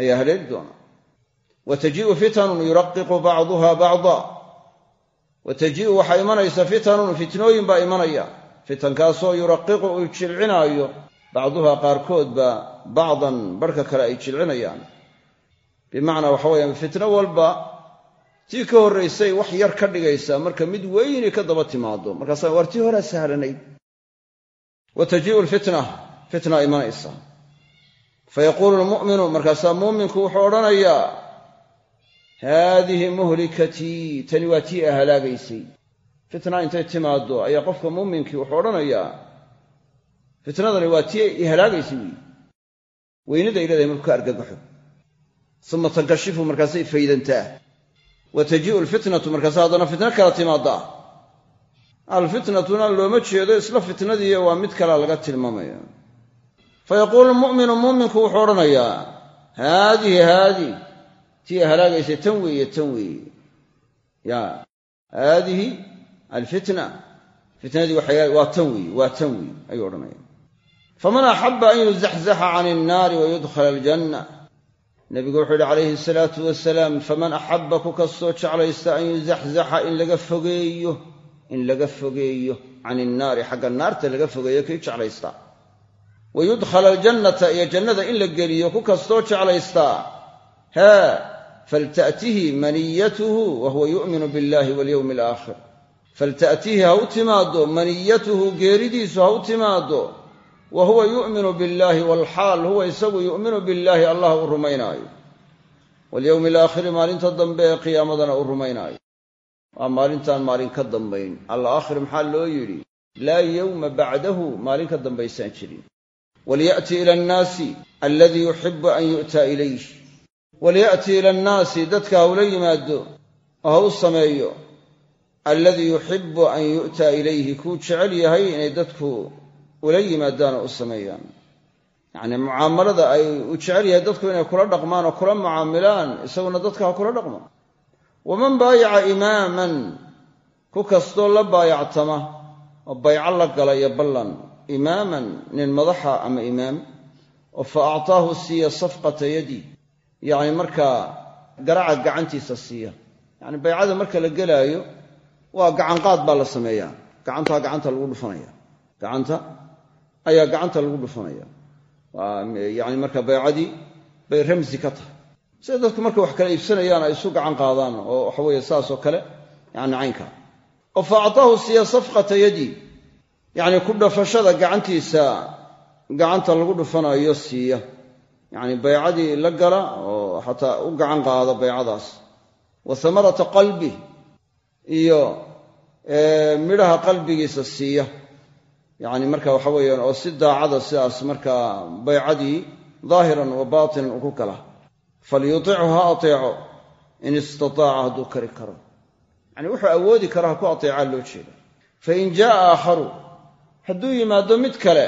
ayaa haleeli doona. Wa tajii'u fitanun yuraqiqu bacduha bacda wa tajii'u waxaa imanaysa fitanun fitnooyin baa imanaya. Fitankaasoo yuraqiqu uu jilcinaayo. Bacduha qaarkoodba bacdan barhka kale ay jilcinayaan. Bimacnaa waxa weeyaan fitno walba tii ka horraysay wax yar ka dhigaysaa marka mid weyni ka daba timaado markaasaa waar tii horaa sahlanayd. Wa lfitna fitna imanaysa. Fa yaquulu lmu'minu markaasaa muuminku wuxuu odhanayaa haadihi muhlikatii tani waa tii a halaagaysay fitna intay timaaddo ayaa qofka muuminkii wuxuu odhanayaa fitnadani waa tii i halaagaysay weyi weyniday leedahay markuu ka argagaxo uma tankashifu markaasay faydantaa wa tajii'u alfitnatu markaasa haddana fitno kala timaaddaa alfitnatuna looma jeedo isla fitnadii waa mid kalea laga tilmaamaya fa yaquulu lmu'minu muuminku wuxuu odhanayaa haadihi haadi tii halaagaysay tan weeye tan weeye. Ya haadihi alfitna. Fitnadii waa tan weeye waa tan weeye ayuu odhanaya faman axaba an yuzaxzaxa can innaari wa yudkhala aljanna. Nebigu wuxuu yidhi calayhi salaatu wasalaam faman axabba ku kastoo jeclaysta an yuzaxzaxa in laga fogeeyo in laga fogeeyo can innaari xagga naarta laga fogeeyo kii jeclaystaa wa yudkhala aljannata iyo jannada in la geliyo ku kastoo jeclaystaa haa falta'tihi maniyatuhu wa huwa yu'minu billahi walyowmi alaakhir falta'tihi ha u timaaddo maniyatuhu geeridiisu ha u timaaddo wa huwa yu'minu billaahi walxaal huwa isagu yu'minu billaahi allah uu rumaynaayo walyowmi alaakhiri maalinta dambe ee qiyaamadana uu rumaynaayo waa maalintaan maalin ka dambayn alaakhir maxaa loo yidhi laa yowma bacdahu maalin ka dambaysaan jirin walya'ti ila annaasi aladii yuxibu an yu'taa ilayh walya'ti ila annaasi dadka ha ula yimaado oo ha u sameeyo alladii yuxibu an yu'taa ilayhi kuu jecel yahay inay dadku ula yimaadaan oo u sameeyaan. Yacnii mucaamalada ay u jecel yahay dadku inay kula dhaqmaan oo kula mucaamilaan isaguna dadka ha kula dhaqma waman baayaca imaaman ku kastoo la baayactama oo bayco la gala iyo ballan imaaman nin madaxa ama imaam oo actaahu siiya safqata yadi yacni markaa garaca gacantiisa siiya. Yacni baycada marka la gelaayo waa gacanqaad baa la sameeyaa. Gacantaa gacanta lagu dhufanaya. Gacanta ayaa gacanta lagu dhufanaya. Yani marka baycadii bay ramsi ka tahay. Sida dadku markay wax kala iibsanayaan ay isu gacan qaadaan oo waxaweye saasoo kale yani caynka. Oo fa actaahu siiya safqata yadi. Yacni ku dhafashada gacantiisa gacanta lagu dhufanayo siiya yacni baycadii la gala oo xataa u gacan qaada baycadaas wa hamarata qalbi iyo midhaha qalbigiisa siiya. Yacni marka waxa weeyaan oo si daacada sidaas markaa baycadii daahiran wa baatinan ugu gala. Falyutichu ha ateeco. In istataaca hadduu kari karo. Yacni wuxuu awoodi kara ha ku ateecaa loo jeeda fain jaaa aakharu hadduu yimaado mid kale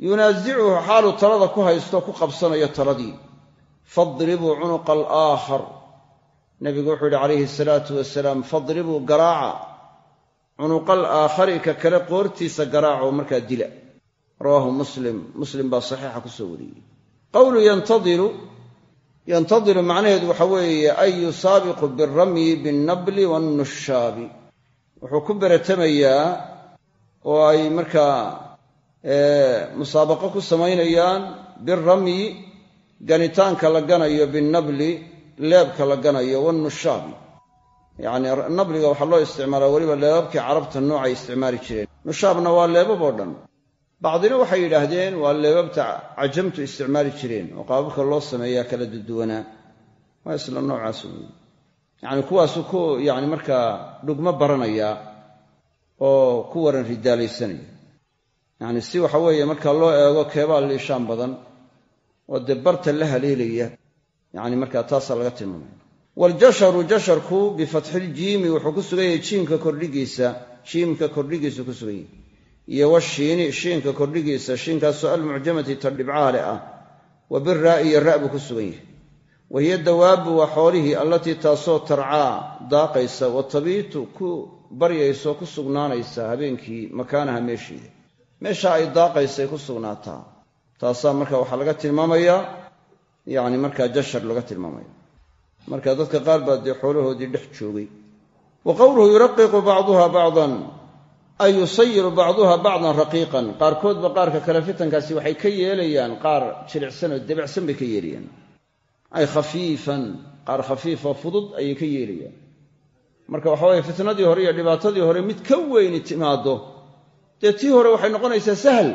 yunaasicuhu xaaluu talada ku haysto ku qabsanayo taladii. Fadribuu cunuqa alaakhar. Nebigu wuxuu yidhi calayhi salaatu wasalaam fadribuu garaaca. Cunuqal aakhari ka kale qoortiisa garaaco markaa dila. Rawaahu muslim. Muslim baa saxiixa ku soo wariyey. Qowlu yantadilu yantadilu macnaheedu waxa weeye ay yusaabiqu biramyi binnabli waannushaabi wuxuu ku beratamayaa oo ay markaa musaabaqo ku samaynayaan biramyi ganitaanka la ganayo binnabli leebka la ganayo waannushaabi yacni nabliga waxaa loo isticmaalaa weliba leebabkii carabta noocay isticmaali jireen. Nushaabna waa leebab oo dhan. Bacdina waxay yidhaahdeen waa leebabta cajamtu isticmaali jireen oo qaababka loo sameeyaa kala duduwanaa waa isla noocaas wey yacni kuwaasu ku yacni markaa dhugmo baranayaa oo ku waran ridaalaysanaya yacni si waxa weeye marka loo eego keebaa liishaan badan oo dee barta la haleelaya yacni markaa taasaa laga tilmaamaya waljasharu jasharku bifatxiljiimi wuxuu ku sugan yahay jiimka kordhigiisa jiimka kordhigiisu ku sugan yahay iyo washiini shiinka kordhigiisa shiinkaasoo almucjamati ta dhibcaale ah wa biraa'i iyo ra' buu ku sugan yahay wa hiya dawaabu waa xoolihii allatii taasoo tarcaa daaqaysa wa tabiitu ku baryayso ku sugnaanaysa habeenkii makaanaha meeshiida meesha ay daaqaysay ku sugnaataa. Taasaa marka waxaa laga tilmaamayaa yacni markaa jashar laga tilmaamaya marka dadka qaar baa xoolahoodii dhex joogay. Wa qowluhu yuraqiqu bacduha bacdan ay yusayiru bacduha bacdan raqiiqan. Qaarkoodba qaarka kale fitankaasi waxay ka yeelayaan qaar jilicsan oo debacsan bay ka yeelayaan. Ay khafiifan qaar khafiifa fudud ayay ka yeelayaan. Marka waxa weye fitnadii hore iyo dhibaatadii hore mid ka weyni timaado dee tii hore waxay noqonaysaa sahal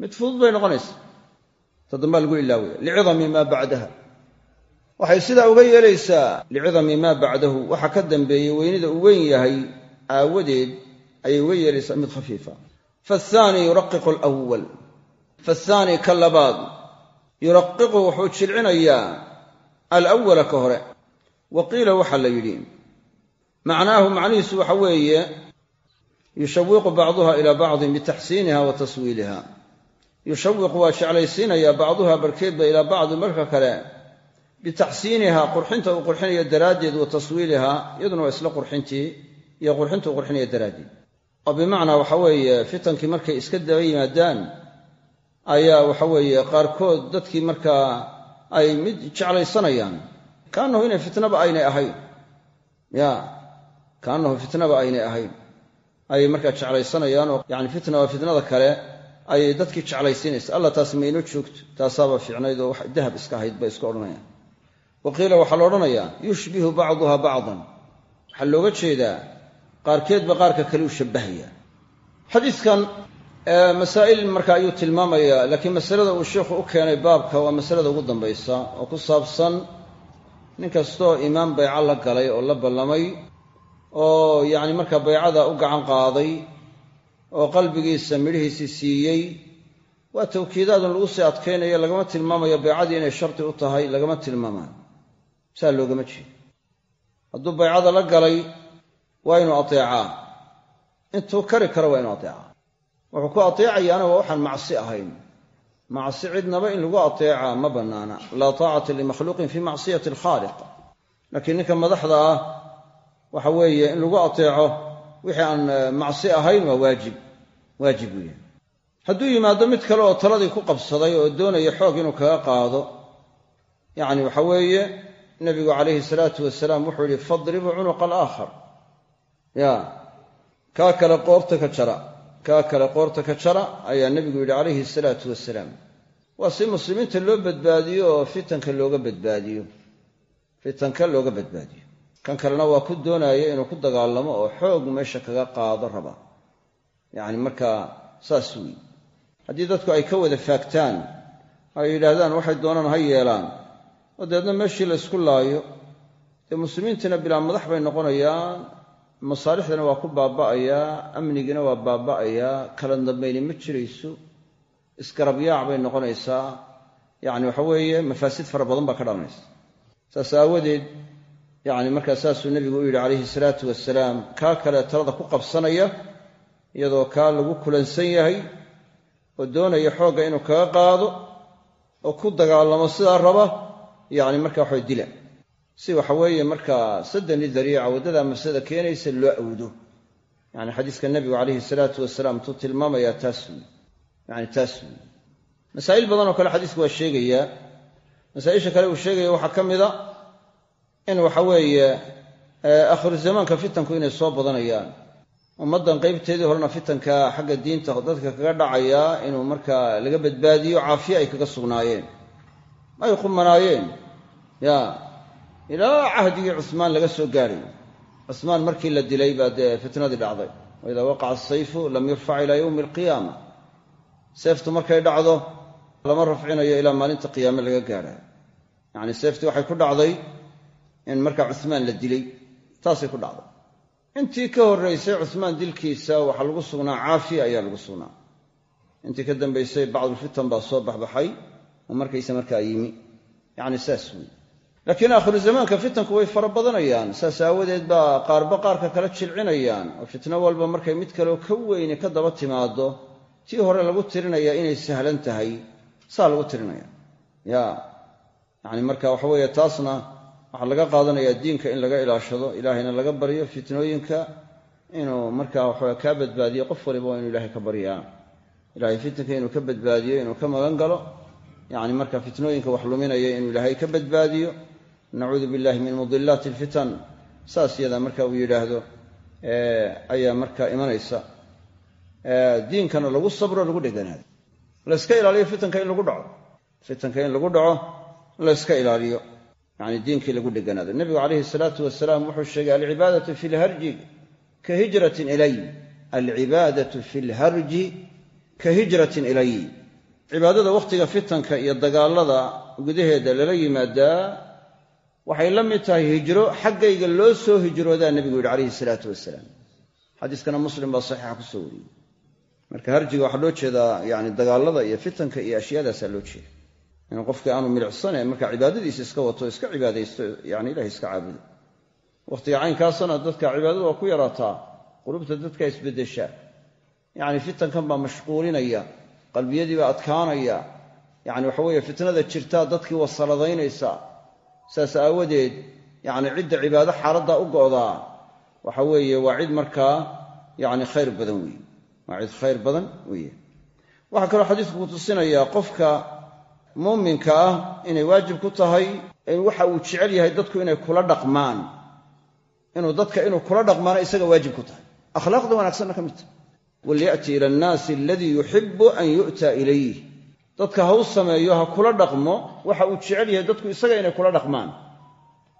mid fudud bay noqonaysaa. Ta lagu ilaawaya licidami maa bacdaha. Waxay sidaa uga yeelaysaa licidami maa bacdahu. Waxa ka dambeeyey weynida uu weyn yahay aawadeed ayay uga yeelaysaa mid khafiifa. Faathaani yuraqiqu alwal faathaani ka labaad. Yuraqiqu wuxuu jilcinayaa alawala ka hore. Wa qiila waxaa la yidhi. Macnaahu macnihiisu waxa weeye yushawiqu bacduha ilaa bacdin bitaxsiiniha wa taswiiliha yushawiqu waa jeclaysiinayaa bacduha barkeedba ilaa bacdin marka kale bitaxsiiniha qurxinta uu qurxinayo daraaddeed wa taswiiliha iyaduna waa isla qurxintii iyo qurxinta uu qurxinayo daraaddeed oo bimacnaa waxa weeye fitankii markay iska daba yimaadaan ayaa waxa weeye qaarkood dadkii markaa ay mid jeclaysanayaan kaannahu inay fitnaba aynay ahayn ya kaannahu fitnaba aynay ahayn ayay markaa jeclaysanayaan oo yani fitna waa fitnada kale ayay dadkii jeclaysiinaysa alla taas maynoo joogto. Taasaaba fiicnayd oo dahab iska ahayd bay iska odhanayaan. Wa qiila waxaa la odhanayaa yushbihu bacduha bacdan. Waxaa looga jeedaa qaarkeedba qaarka kale u shabbahaya xadiidkan masaa'il marka ayuu tilmaamaya laakiin masalada uu sheikhu u keenay baabka waa masalada ugu dambaysa oo ku saabsan nin kastoo imaam bayco la galay oo la ballamay oo yacni markaa baycada u gacan qaaday oo qalbigiisa midhihiisii siiyey waa tawkiidaadun lagu sii adkaynayo lagama tilmaamayo baycadii inay shardi u tahay lagama tilmaamayo saa loogama jeedo. Hadduu baycada la galay waa inuu ateecaa. Intuu kari karo waa inuu ateecaa. Wuxuu ku ateecayaana waa waxaan macsi ahayn. Macsi cidnaba in lagu ateecaa ma bannaana. Laa taacata limakhluuqin fii macsiyati alkhaaliq laakiin ninka madaxda ah waxa weeye in lagu ateeco wixii aan macsi ahayn waa waajib waajib weeye. Hadduu yimaado mid kale oo taladii ku qabsaday oo doonaya xoog inuu kaga qaado yacni waxa weeye nebigu calayhi salaatu wasalaam wuxuu yihi fadribuu cunuqa alaakhar. Ya kaa kale qoorta ka jara kaa kale qoorta ka jara ayaa nebigu yidhi calayhi salaatu wasalaam. Waa si muslimiinta loo badbaadiyo oo fitanka looga badbaadiyo fitanka looga badbaadiyo kan kalena waa ku doonaya inuu ku dagaalamo oo xoog meesha kaga qaado raba. Yacni markaa saas weyi haddii dadku ay ka wada faagtaan ay yidhaahdaan waxay doonaan ha yeelaan oo dabeedna meeshii la ysku laayo dee muslimiintiina bilaa madax bay noqonayaan masaalixdana waa ku baaba'ayaa amnigiina waa baaba'ayaa kala dambayni ma jirayso isgarabyaac bay noqonaysaa. Yacni waxa weeye mafaasid fara badan baa ka dhalanaysa. Saas aawadeed yacni markaa saasuu nebigu u yidhi calayhi salaatu wasalaam kaa kale talada ku qabsanaya iyadoo kaa lagu kulansan yahay oo doonaya xoogga inuu kaga qaado oo ku dagaalamo sidaa raba yacni markaa waxay dila. Si waxa weeye markaa saddani dariica waddadaa mafsada keenaysa loo awdo yacni xadiiska nebigu calayhi salaatu wasalaam tuu tilmaamayaa taas wey yacni taas wey masaa'il badan oo kale xadiisku waa sheegayaa. Masaa'isha kale uu sheegaya waxaa ka mida in waxa weeye akhiru zamaanka fitanku inay soo badanayaan. Ummaddan qaybteedii horena fitanka xagga diinta dadka kaga dhacayaa inuu markaa laga badbaadiyo caafiye ay kaga sugnaayeen. Ay qumanaayeen. Ya ilaa cahdigii cusmaan laga soo gaadhay cusmaan markii la dilay baa dee fitnadii dhacday. Wa idaa waqaca asayfu lam yurfac ilaa yowmi alqiyaama. Seeftu markay dhacdo lama rafcinayo ilaa maalinta qiyaame laga gaadhayo yacni seeftii waxay ku dhacday in markaa cusmaan la dilay taasay ku dhacday intii ka horraysay cusmaan dilkiisa waxaa lagu sugnaa caafiya ayaa lagu sugnaa. Intii ka dambaysay bacdulfitan baa soo baxbaxay oo markaysa markaa yimi. Yacni saas wey laakiin aakhiru zamaanka fitanku way fara badanayaan. Saas aawadeed baa qaarba qaarka kala jilcinayaan oo fitno walba markay mid kaleo ka weyne ka daba timaado tii hore lagu tirinaya inay sahlan tahay saa lagu tirinaya. Ya yacni marka waxa weeye taasna waxaa laga qaadanayaa diinka in laga ilaashado ilaahayna laga baryo fitnooyinka inuu markaa waxawe kaa badbaadiyo qof waliba waa inuu ilahay ka baryaa ilahay fitanka inuu ka badbaadiyo inuu ka magan galo yacni marka fitnooyinka wax luminaya inuu ilaahay ka badbaadiyo. Nacuudu billahi min mudilaati alfitan. Saas yadaa marka uu yidhaahdo ayaa marka imanaysa. Diinkana lagu sabro lagu dheganaado. Layska ilaaliyo fitanka in lagu dhaco. Fitanka in lagu dhaco layska ilaaliyo yani diinkii lagu dheganaado nebigu calayhi salaatu wasalaam wuxuu sheegay alcibaadatu fi lharji ka hijratin ilay. Alcibaadatu fi lharji ka hijratin ilay. Cibaadada wakhtiga fitanka iyo dagaalada gudaheeda lala yimaadaa waxay la mid tahay hijro xaggayga loo soo hijroodaa nebigu yidhi calayhi salaatu wasalaam xadiiskana muslim baa saxiixa ku soo wariyey. Marka harjiga waxaa loo jeedaa yani dagaalada iyo fitanka iyo ashyaadaasaa loo jeeda in qofkii aanu milicsane marka cibaadadiisa iska wato iska cibaadaysto yani ilahay iska caabudo wakhtiga caynkaasana dadka cibaadada waa ku yaraataa qulubta dadka isbeddeshaa yacni fitankan baa mashquulinaya qalbiyadii baa adkaanaya. Yacni waxa weeye fitnada jirtaa dadkii wasaladaynaysa saas aawadeed yacni cidda cibaado xaaladdaa u go'daa waxa weeye waa cid markaa yacni khayr badan weeye. Waa cid khayr badan weeye. Waxaa kaloo xadiisku ku tusinayaa qofka muuminka ah inay waajib ku tahay waxa uu jecel yahay dadku inay kula dhaqmaan. Inuu dadka inuu kula dhaqmaana isaga waajib ku tahay. Akhlaaqda wanaagsanna ka mid. Walya'ti ila annaasi aladii yuxibu an yu'ta ilayh dadka ha u sameeyo ha kula dhaqmo waxa uu jecel yahay dadku isaga inay kula dhaqmaan.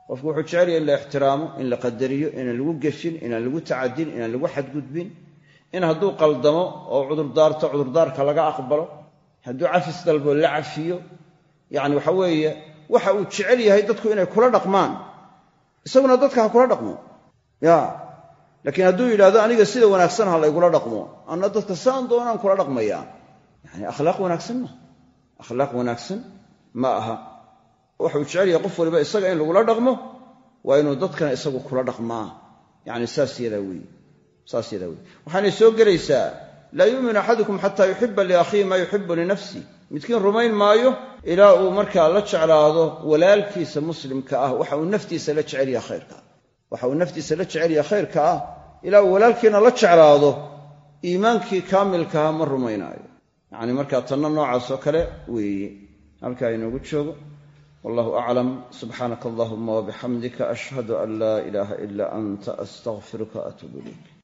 Qofku wuxuu jecel yahay in la ixtiraamo in la qadariyo inaan lagu gefin inaan lagu tacadin inaan lagu xadgudbin in hadduu qaldamo oo cudurdaarto cudurdaarka laga aqbalo hadduu cafis dalbo la cafiyo yacni waxa weeye waxa uu jecel yahay dadku inay kula dhaqmaan. Isaguna dadka ha kula dhaqmo. Ya laakiin hadduu yidhahdo aniga sida wanaagsan ha laygula dhaqmo. Anna dadka saan doonaan kula dhaqmayaa yani akhlaaq wanaagsan ma. Akhlaaq wanaagsan ma aha. Waxuu jecel yahay qof waliba isaga in lagula dhaqmo waa inuu dadkana isagu kula dhaqmaa. Yani saas yadaa weeye saas yadaa weye waxaanay soo gelaysaa laa yuuminu axadukum xataa yuxiba liakhiihi maa yuxibu linafsi midkiin rumayn maayo ilaa uu markaa la jeclaado walaalkiisa muslimka ah waxa uu naftiisa la jecel yaha khayrka. Waxa uu naftiisa la jecel yaha khayrka ah ilaa uu walaalkiina la jeclaado iimaankii kaamilkaha ma rumaynaayo. Yacni markaa tanna noocaas oo kale weeye halkaa inoogu joogo. Wallahu aclam subxaanaka allahuma wabixamdika ashhadu an laa ilaaha ila anta astaqfiruka atuubu ilayk